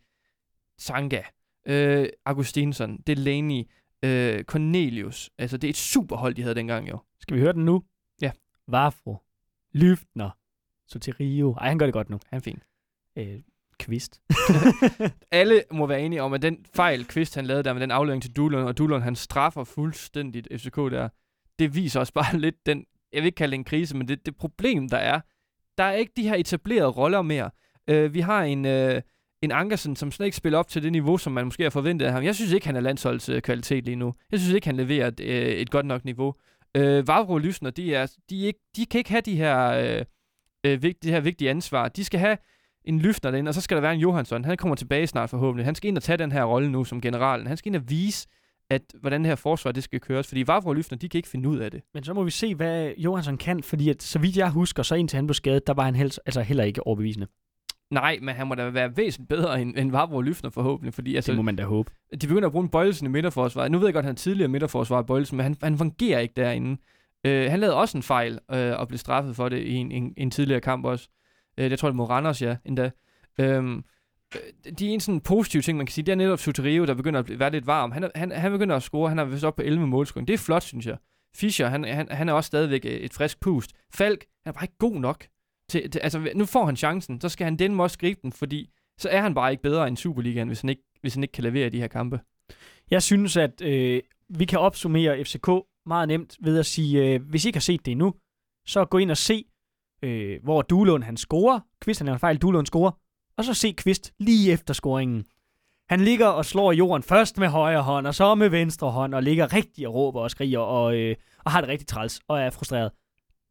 Sanga, øh, Augustinsson, Delaney, øh, Cornelius. Altså, det er et superhold, de havde dengang jo. Skal vi høre den nu? Ja. Vafro, Lyftner, Soterio. Ej, han gør det godt nu. Han er fin. Øh, Kvist. alle må være enige om, at den fejl, Kvist han lavede der med den aflevering til Dulund, og Dulund han straffer fuldstændigt FCK der, det viser også bare lidt den, jeg vil ikke kalde det en krise, men det, det problem, der er, der er ikke de her etablerede roller mere. Uh, vi har en, uh, en Ankersen, som slet ikke spiller op til det niveau, som man måske har forventet af ham. Jeg synes ikke, han er landsholdskvalitet lige nu. Jeg synes ikke, han leverer et, uh, et godt nok niveau. Øh, Vavro Lysner, de, er, de, er ikke, de kan ikke have de her, øh, øh, vigt, det her vigtige ansvar. De skal have en løfter derinde, og så skal der være en Johansson. Han kommer tilbage snart forhåbentlig. Han skal ind og tage den her rolle nu som generalen. Han skal ind og vise, at hvordan det her forsvar det skal køres. Fordi Vavro og de kan ikke finde ud af det. Men så må vi se, hvad Johansson kan, fordi at, så vidt jeg husker, så indtil han blev skadet, der var han helst, altså heller ikke overbevisende. Nej, men han må da være væsentligt bedre end, end Vavro og forhåbentlig. Fordi Altså, det må man da håbe. de begynder at bruge en Bøjelsen i midterforsvaret. Nu ved jeg godt, at han er tidligere midterforsvar i Bøjelsen, men han, han fungerer ikke derinde. Øh, han lavede også en fejl øh, og blev straffet for det i en, en, en tidligere kamp også. Øh, jeg tror, det må Randers, ja, endda. Øhm, øh, de en sådan positiv ting, man kan sige, det er netop Soterio, der begynder at blive- være lidt varm. Han, er- han, han begynder at score, han er vist op på 11 målscoring. Det er flot, synes jeg. Fischer, han, han, han er også stadigvæk et frisk pust. Falk, han er bare ikke god nok. Til, til, altså, nu får han chancen, så skal han den også gribe den, fordi så er han bare ikke bedre end Superligaen, hvis han ikke, hvis han ikke kan levere de her kampe. Jeg synes, at øh, vi kan opsummere FCK meget nemt ved at sige, øh, hvis I ikke har set det endnu, så gå ind og se, øh, hvor Duelund han scorer. Kvist han laver en fejl, Duelund scorer. Og så se Kvist lige efter scoringen. Han ligger og slår i jorden først med højre hånd, og så med venstre hånd, og ligger rigtig og råber og skriger, og, øh, og har det rigtig træls, og er frustreret.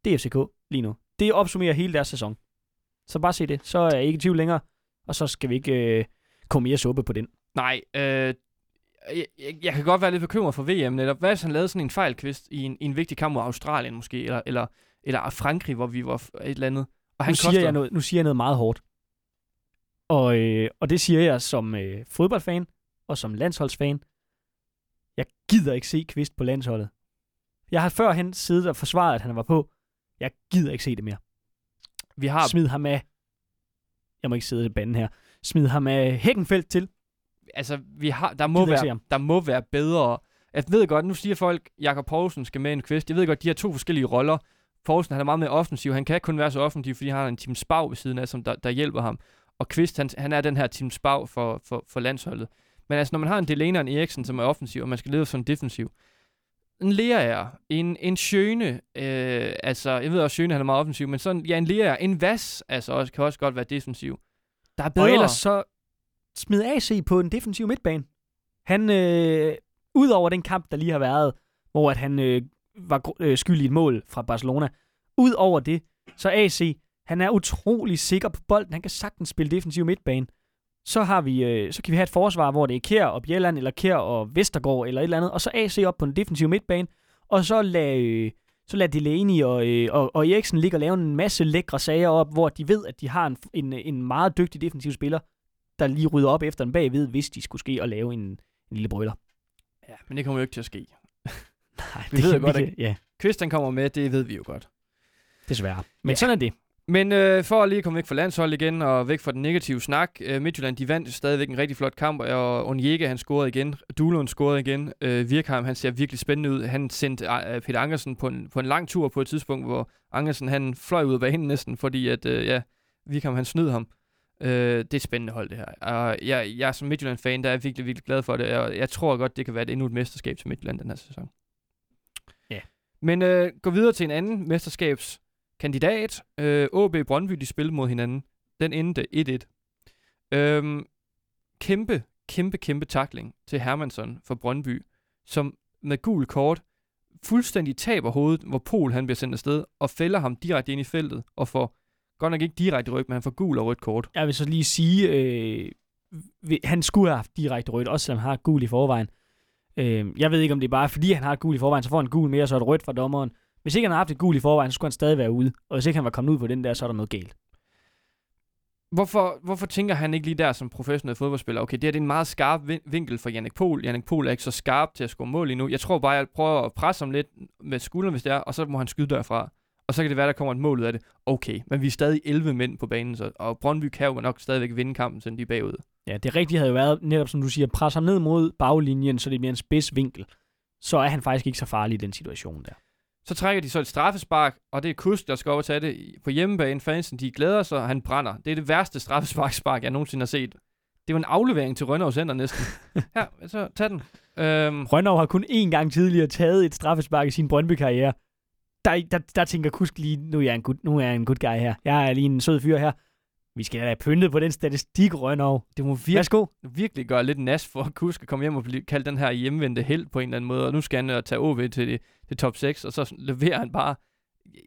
Det er FCK lige nu. Det opsummerer hele deres sæson. Så bare se det. Så er jeg ikke i tvivl længere, og så skal vi ikke øh, komme mere suppe på den. Nej, øh, jeg, jeg, jeg kan godt være lidt bekymret for VM netop. Hvad hvis han lavede sådan en fejlkvist i en, i en vigtig kamp mod Australien måske, eller, eller, eller Frankrig, hvor vi var et eller andet. Og han nu, siger jeg noget, nu siger jeg noget meget hårdt. Og, øh, og det siger jeg som øh, fodboldfan, og som landsholdsfan, jeg gider ikke se Kvist på landsholdet. Jeg har førhen siddet og forsvaret, at han var på. Jeg gider ikke se det mere. Vi har Smid ham af. Jeg må ikke sidde i banden her. Smid ham af Hækkenfeldt til. altså, vi har, der, må være, der må være bedre. Jeg ved godt, nu siger folk, Jakob Poulsen skal med en kvist. Jeg ved godt, de har to forskellige roller. Poulsen han er meget mere offensiv. Han kan kun være så offensiv, fordi han har en Team Spav ved siden af, som der, der hjælper ham. Og Kvist, han, han er den her Team Spav for, for, for landsholdet. Men altså, når man har en Delaney og en Eriksen, som er offensiv, og man skal lede som defensiv. En Lerager, en, en Schøne, øh, altså, jeg ved også, Schøne han er meget offensiv, men sådan, ja, en Lerager, en Vas, altså, også, kan også godt være defensiv. Der er bedre. Og ellers så smid AC på en defensiv midtbane. Han, øh, ud over den kamp, der lige har været, hvor at han øh, var øh, skyld i et mål fra Barcelona, ud over det, så AC, han er utrolig sikker på bolden. Han kan sagtens spille defensiv midtbane. Så, har vi, øh, så kan vi have et forsvar, hvor det er Kjær og Bjelland, eller Kjær og Vestergaard, eller et eller andet, og så AC op på en defensiv midtbane, og så lad, øh, så lad Delaney og, øh, og, og Eriksen ligge og lave en masse lækre sager op, hvor de ved, at de har en, en, en meget dygtig defensiv spiller, der lige rydder op efter den bagved, hvis de skulle ske og lave en, en lille brøler. Ja, men det kommer jo ikke til at ske. Nej, Vi ved jo godt, at- Ja, Kvist, han kommer med, det ved vi jo godt. desværre. Men Ja. sådan er det. Men øh, for at lige komme væk fra landsholdet igen, og væk fra den negative snak, øh, Midtjylland, de vandt stadigvæk en rigtig flot kamp, og Onyeka, han scorede igen, Duhlund scorede igen, øh, Virkheim, han ser virkelig spændende ud. Han sendte øh, Peter Ankersen på en, på en lang tur på et tidspunkt, hvor Ankersen, han fløj ud af banen næsten, fordi at, øh, ja, Virkheim, han snød ham. Øh, det er et spændende hold, det her. Og jeg, jeg som Midtjylland-fan, der er jeg virkelig, virkelig glad for det, og jeg tror godt, det kan være et endnu et mesterskab til Midtjylland den her sæson. Ja. Men øh, gå videre til en anden kandidat. Øh, AB Brøndby, de spillede mod hinanden. Den endte 1-1. Øhm, kæmpe, kæmpe, kæmpe takling til Hermansson for Brøndby, som med gul kort fuldstændig taber hovedet, hvor Pol han bliver sendt afsted, og fælder ham direkte ind i feltet, og får godt nok ikke direkte rødt, men han får gul og rødt kort. Jeg vil så lige sige, øh, han skulle have haft direkte rødt, også selvom han har gul i forvejen. Øh, jeg ved ikke, om det er bare fordi, han har gul i forvejen, så får han gul mere, så er det rødt fra dommeren. Hvis ikke han har haft et gul i forvejen, så skulle han stadig være ude. Og hvis ikke han var kommet ud på den der, så er der noget galt. Hvorfor, hvorfor tænker han ikke lige der som professionel fodboldspiller, okay, det her det er en meget skarp vin- vinkel for Jannik Pohl. Jannik Pohl er ikke så skarp til at score mål endnu. Jeg tror bare, jeg prøver at presse ham lidt med skulderen, hvis det er, og så må han skyde derfra. Og så kan det være, der kommer et mål ud af det. Okay, men vi er stadig 11 mænd på banen, så, og Brøndby kan jo nok stadigvæk vinde kampen, selvom de er bagud. Ja, det rigtige havde jo været, netop som du siger, presse ham ned mod baglinjen, så det bliver en spids vinkel. Så er han faktisk ikke så farlig i den situation der. Så trækker de så et straffespark, og det er Kusk, der skal over og tage det på hjemmebane. Fansen, de glæder sig, og han brænder. Det er det værste straffesparkspark, jeg nogensinde har set. Det var en aflevering til Rønnerv Center næsten. Her, så tag den. Øhm, Rønnerv har kun én gang tidligere taget et straffespark i sin Brøndby-karriere. Der, der, der tænker Kusk lige, nu er, jeg en good, nu er jeg en good guy her. Jeg er lige en sød fyr her. Vi skal da have pyntet på den statistik, Rønnerv. det må virkelig, Værsgo. virkelig gøre lidt nas for at Kusk at komme hjem og blive kaldt den her hjemvendte held på en eller anden måde. Og nu skal han øh, tage OV til det, det top 6, og så leverer han bare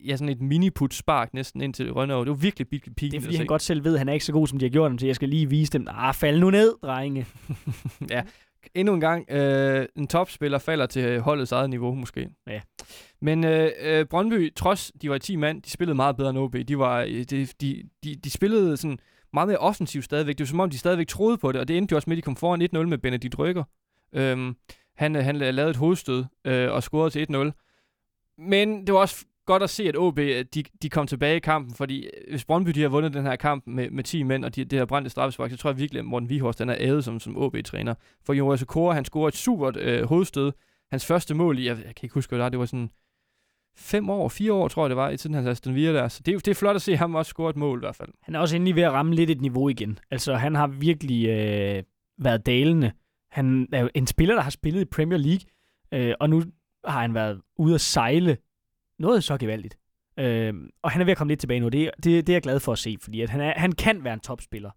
ja, sådan et mini-put spark næsten ind til Rønnerv. Det var virkelig virkelig Det er pinligt fordi, han godt selv ved, at han er ikke så god, som de har gjort ham til. Jeg skal lige vise dem. Ah, fald nu ned, drenge. ja, endnu en gang, øh, en topspiller falder til holdets eget niveau, måske. Ja. Men øh, øh, Brøndby, trods de var 10 mand, de spillede meget bedre end OB. De, var, øh, de, de, de, de spillede sådan meget mere offensivt stadigvæk. Det var som om, de stadigvæk troede på det, og det endte jo også med, at de kom foran 1-0 med Benedikt Rykker. Øhm, han, han lavede et hovedstød øh, og scorede til 1-0. Men det var også godt at se, at OB at øh, de, de kom tilbage i kampen, fordi øh, hvis Brøndby de har vundet den her kamp med, med 10 mænd, og de, det har brændt et straffespark, så tror jeg virkelig, at Morten Vihorst den er ædet som, som OB-træner. For Jonas Okora, han scorede et supert øh, hovedstød. Hans første mål i, jeg, jeg kan ikke huske, hvad det var, det var sådan fem år, fire år, tror jeg det var, i tiden han Aston Villa der. Så det, er- det er flot at se ham også score et mål i hvert fald. Han er også endelig ved at ramme lidt et niveau igen. Altså, han har virkelig øh, været dalende. Han er en spiller, der har spillet i Premier League, øh, og nu har han været ude at sejle noget så gevaldigt. Øh, og han er ved at komme lidt tilbage nu. Det, det, det er jeg glad for at se, fordi at han, er, han kan være en topspiller.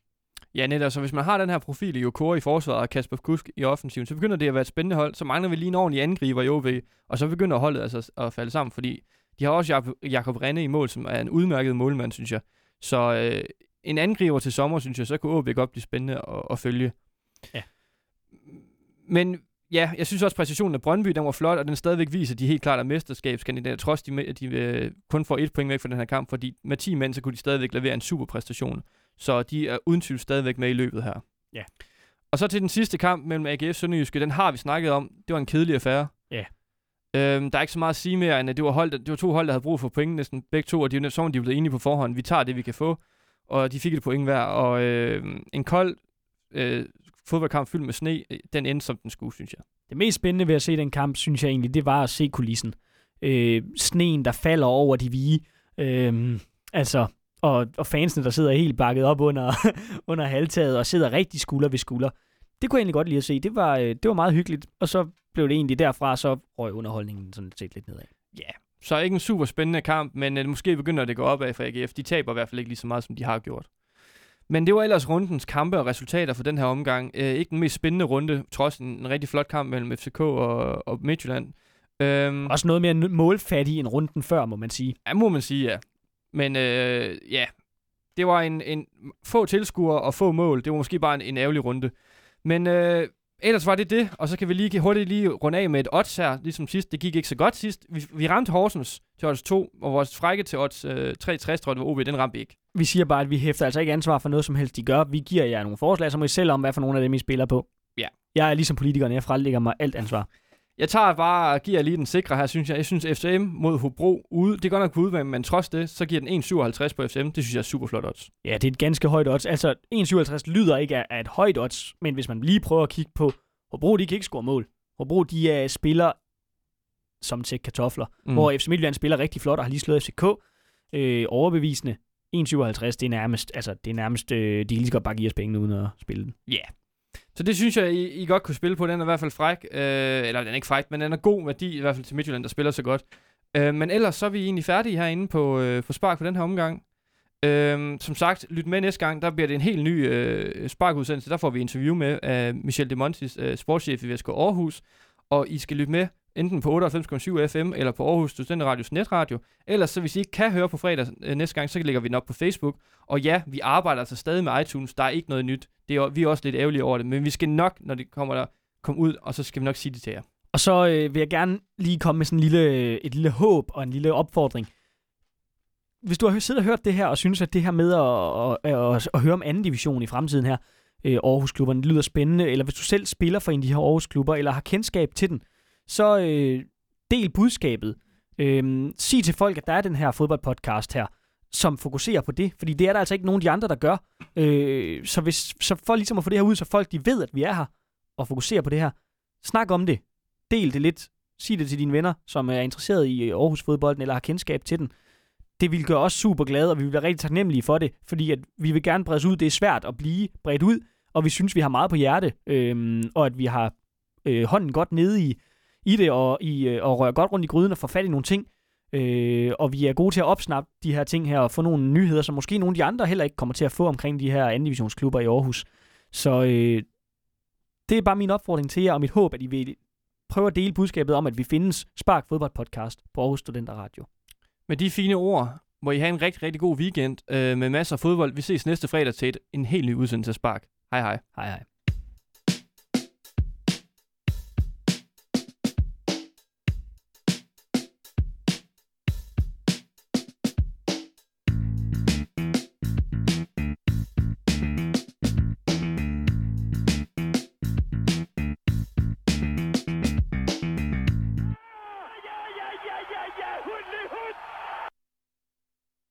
Ja, netop. Så hvis man har den her profil i Okora i forsvaret og Kasper Kusk i offensiven, så begynder det at være et spændende hold. Så mangler vi lige en ordentlig angriber i OB, og så begynder holdet altså at falde sammen, fordi de har også Jakob- Renne i mål, som er en udmærket målmand, synes jeg. Så øh, en angriber til sommer, synes jeg, så kunne OB godt blive spændende at, at følge. Ja. Men ja, jeg synes også, at præstationen af Brøndby, den var flot, og den stadigvæk viser, at de helt klart er mesterskabskandidater, trods de, at de øh, kun får et point væk fra den her kamp, fordi med 10 mænd, så kunne de stadigvæk levere en super præstation. Så de er uden tvivl stadigvæk med i løbet her. Ja. Og så til den sidste kamp mellem AGF Sønderjyske, den har vi snakket om. Det var en kedelig affære. Ja. Øhm, der er ikke så meget at sige mere, end at det var, hold, det var to hold, der havde brug for point næsten begge to, og de, var- så var de blevet enige på forhånd. Vi tager det, vi kan få, og de fik et point hver. Og øh, en kold øh, fodboldkamp fyldt med sne, øh, den endte som den skulle, synes jeg. Det mest spændende ved at se den kamp, synes jeg egentlig, det var at se kulissen. Øh, sneen, der falder over de vige. Øh, altså, og, og fansene, der sidder helt bakket op under, under halvtaget og sidder rigtig skulder ved skulder. Det kunne jeg egentlig godt lide at se. Det var, øh, det var meget hyggeligt. Og så blev det egentlig derfra, så røg underholdningen sådan set lidt nedad. Så ikke en super spændende kamp, men øh, måske begynder det at gå opad for AGF. De taber i hvert fald ikke lige så meget, som de har gjort. Men det var ellers rundens kampe og resultater for den her omgang. Øh, ikke den mest spændende runde, trods en, en rigtig flot kamp mellem FCK og, og Midtjylland. Øhm, Også noget mere målfattig end runden før, må man sige. Ja, må man sige, ja. Men øh, ja, det var en, en få tilskuere og få mål. Det var måske bare en, en ærgerlig runde. Men øh, ellers var det det, og så kan vi lige hurtigt lige runde af med et odds her, ligesom sidst. Det gik ikke så godt sidst. Vi, vi ramte Horsens til odds 2, og vores frække til odds øh, 360, tror jeg, det var OB, den ramte ikke. Vi siger bare, at vi hæfter altså ikke ansvar for noget som helst, de gør. Vi giver jer nogle forslag, så må I selv om, hvad for nogle af dem, I spiller på. Ja. Jeg er ligesom politikerne, jeg frelægger mig alt ansvar. Jeg tager bare og giver lige den sikre her, synes jeg. Jeg synes FCM mod Hobro ude, det er godt nok på udvalg, men trods det, så giver den 1,57 på FCM. Det synes jeg er super flot odds. Ja, det er et ganske højt odds. Altså, 1,57 lyder ikke af, et højt odds, men hvis man lige prøver at kigge på, Hobro, de kan ikke score mål. Hobro, de er spiller som til kartofler, mm. hvor FC Midtjylland spiller rigtig flot og har lige slået FCK øh, overbevisende. 1,57, det er nærmest, altså, det er nærmest, øh, de kan lige så godt bare give os penge uden at spille den. Ja. Yeah. Så det synes jeg, I, I godt kunne spille på. Den er i hvert fald fræk. Øh, eller den er ikke fræk, men den er god værdi, i hvert fald til Midtjylland, der spiller så godt. Øh, men ellers så er vi egentlig færdige herinde på, øh, på Spark for den her omgang. Øh, som sagt, lyt med næste gang. Der bliver det en helt ny øh, Spark-udsendelse. Der får vi interview med af Michel Demontis, øh, sportschef i VSK Aarhus. Og I skal lytte med enten på 98,7 FM eller på Aarhus Studenterradios netradio. Ellers, så hvis I ikke kan høre på fredag øh, næste gang, så lægger vi den op på Facebook. Og ja, vi arbejder altså stadig med iTunes. Der er ikke noget nyt. Det er, vi er også lidt ærgerlige over det, men vi skal nok, når det kommer der, komme ud, og så skal vi nok sige det til jer. Og så øh, vil jeg gerne lige komme med sådan en lille, øh, et lille håb og en lille opfordring. Hvis du har siddet og hørt det her, og synes, at det her med at, at, at, at høre om anden division i fremtiden her, øh, Aarhus-klubberne, det lyder spændende, eller hvis du selv spiller for en af de her Aarhus-klubber, eller har kendskab til den, så øh, del budskabet. Øh, sig til folk, at der er den her fodboldpodcast her, som fokuserer på det, fordi det er der altså ikke nogen af de andre, der gør. Øh, så, hvis, så for ligesom at få det her ud, så folk de ved, at vi er her, og fokuserer på det her, snak om det. Del det lidt. Sig det til dine venner, som er interesseret i øh, Aarhus fodbolden, eller har kendskab til den. Det vil gøre os super glade, og vi vil være rigtig taknemmelige for det, fordi at vi vil gerne bredes ud. Det er svært at blive bredt ud, og vi synes, vi har meget på hjerte, øh, og at vi har øh, hånden godt nede i, i det, og, i, øh, og rører godt rundt i gryden og får fat i nogle ting. Øh, og vi er gode til at opsnappe de her ting her, og få nogle nyheder, som måske nogle af de andre heller ikke kommer til at få omkring de her anden divisionsklubber i Aarhus. Så øh, det er bare min opfordring til jer, og mit håb, at I vil prøve at dele budskabet om, at vi findes Spark Fodbold Podcast på Aarhus Studenter Radio. Med de fine ord, må I have en rigtig, rigtig god weekend øh, med masser af fodbold. Vi ses næste fredag til et, en helt ny udsendelse af Spark. Hej hej. Hej hej.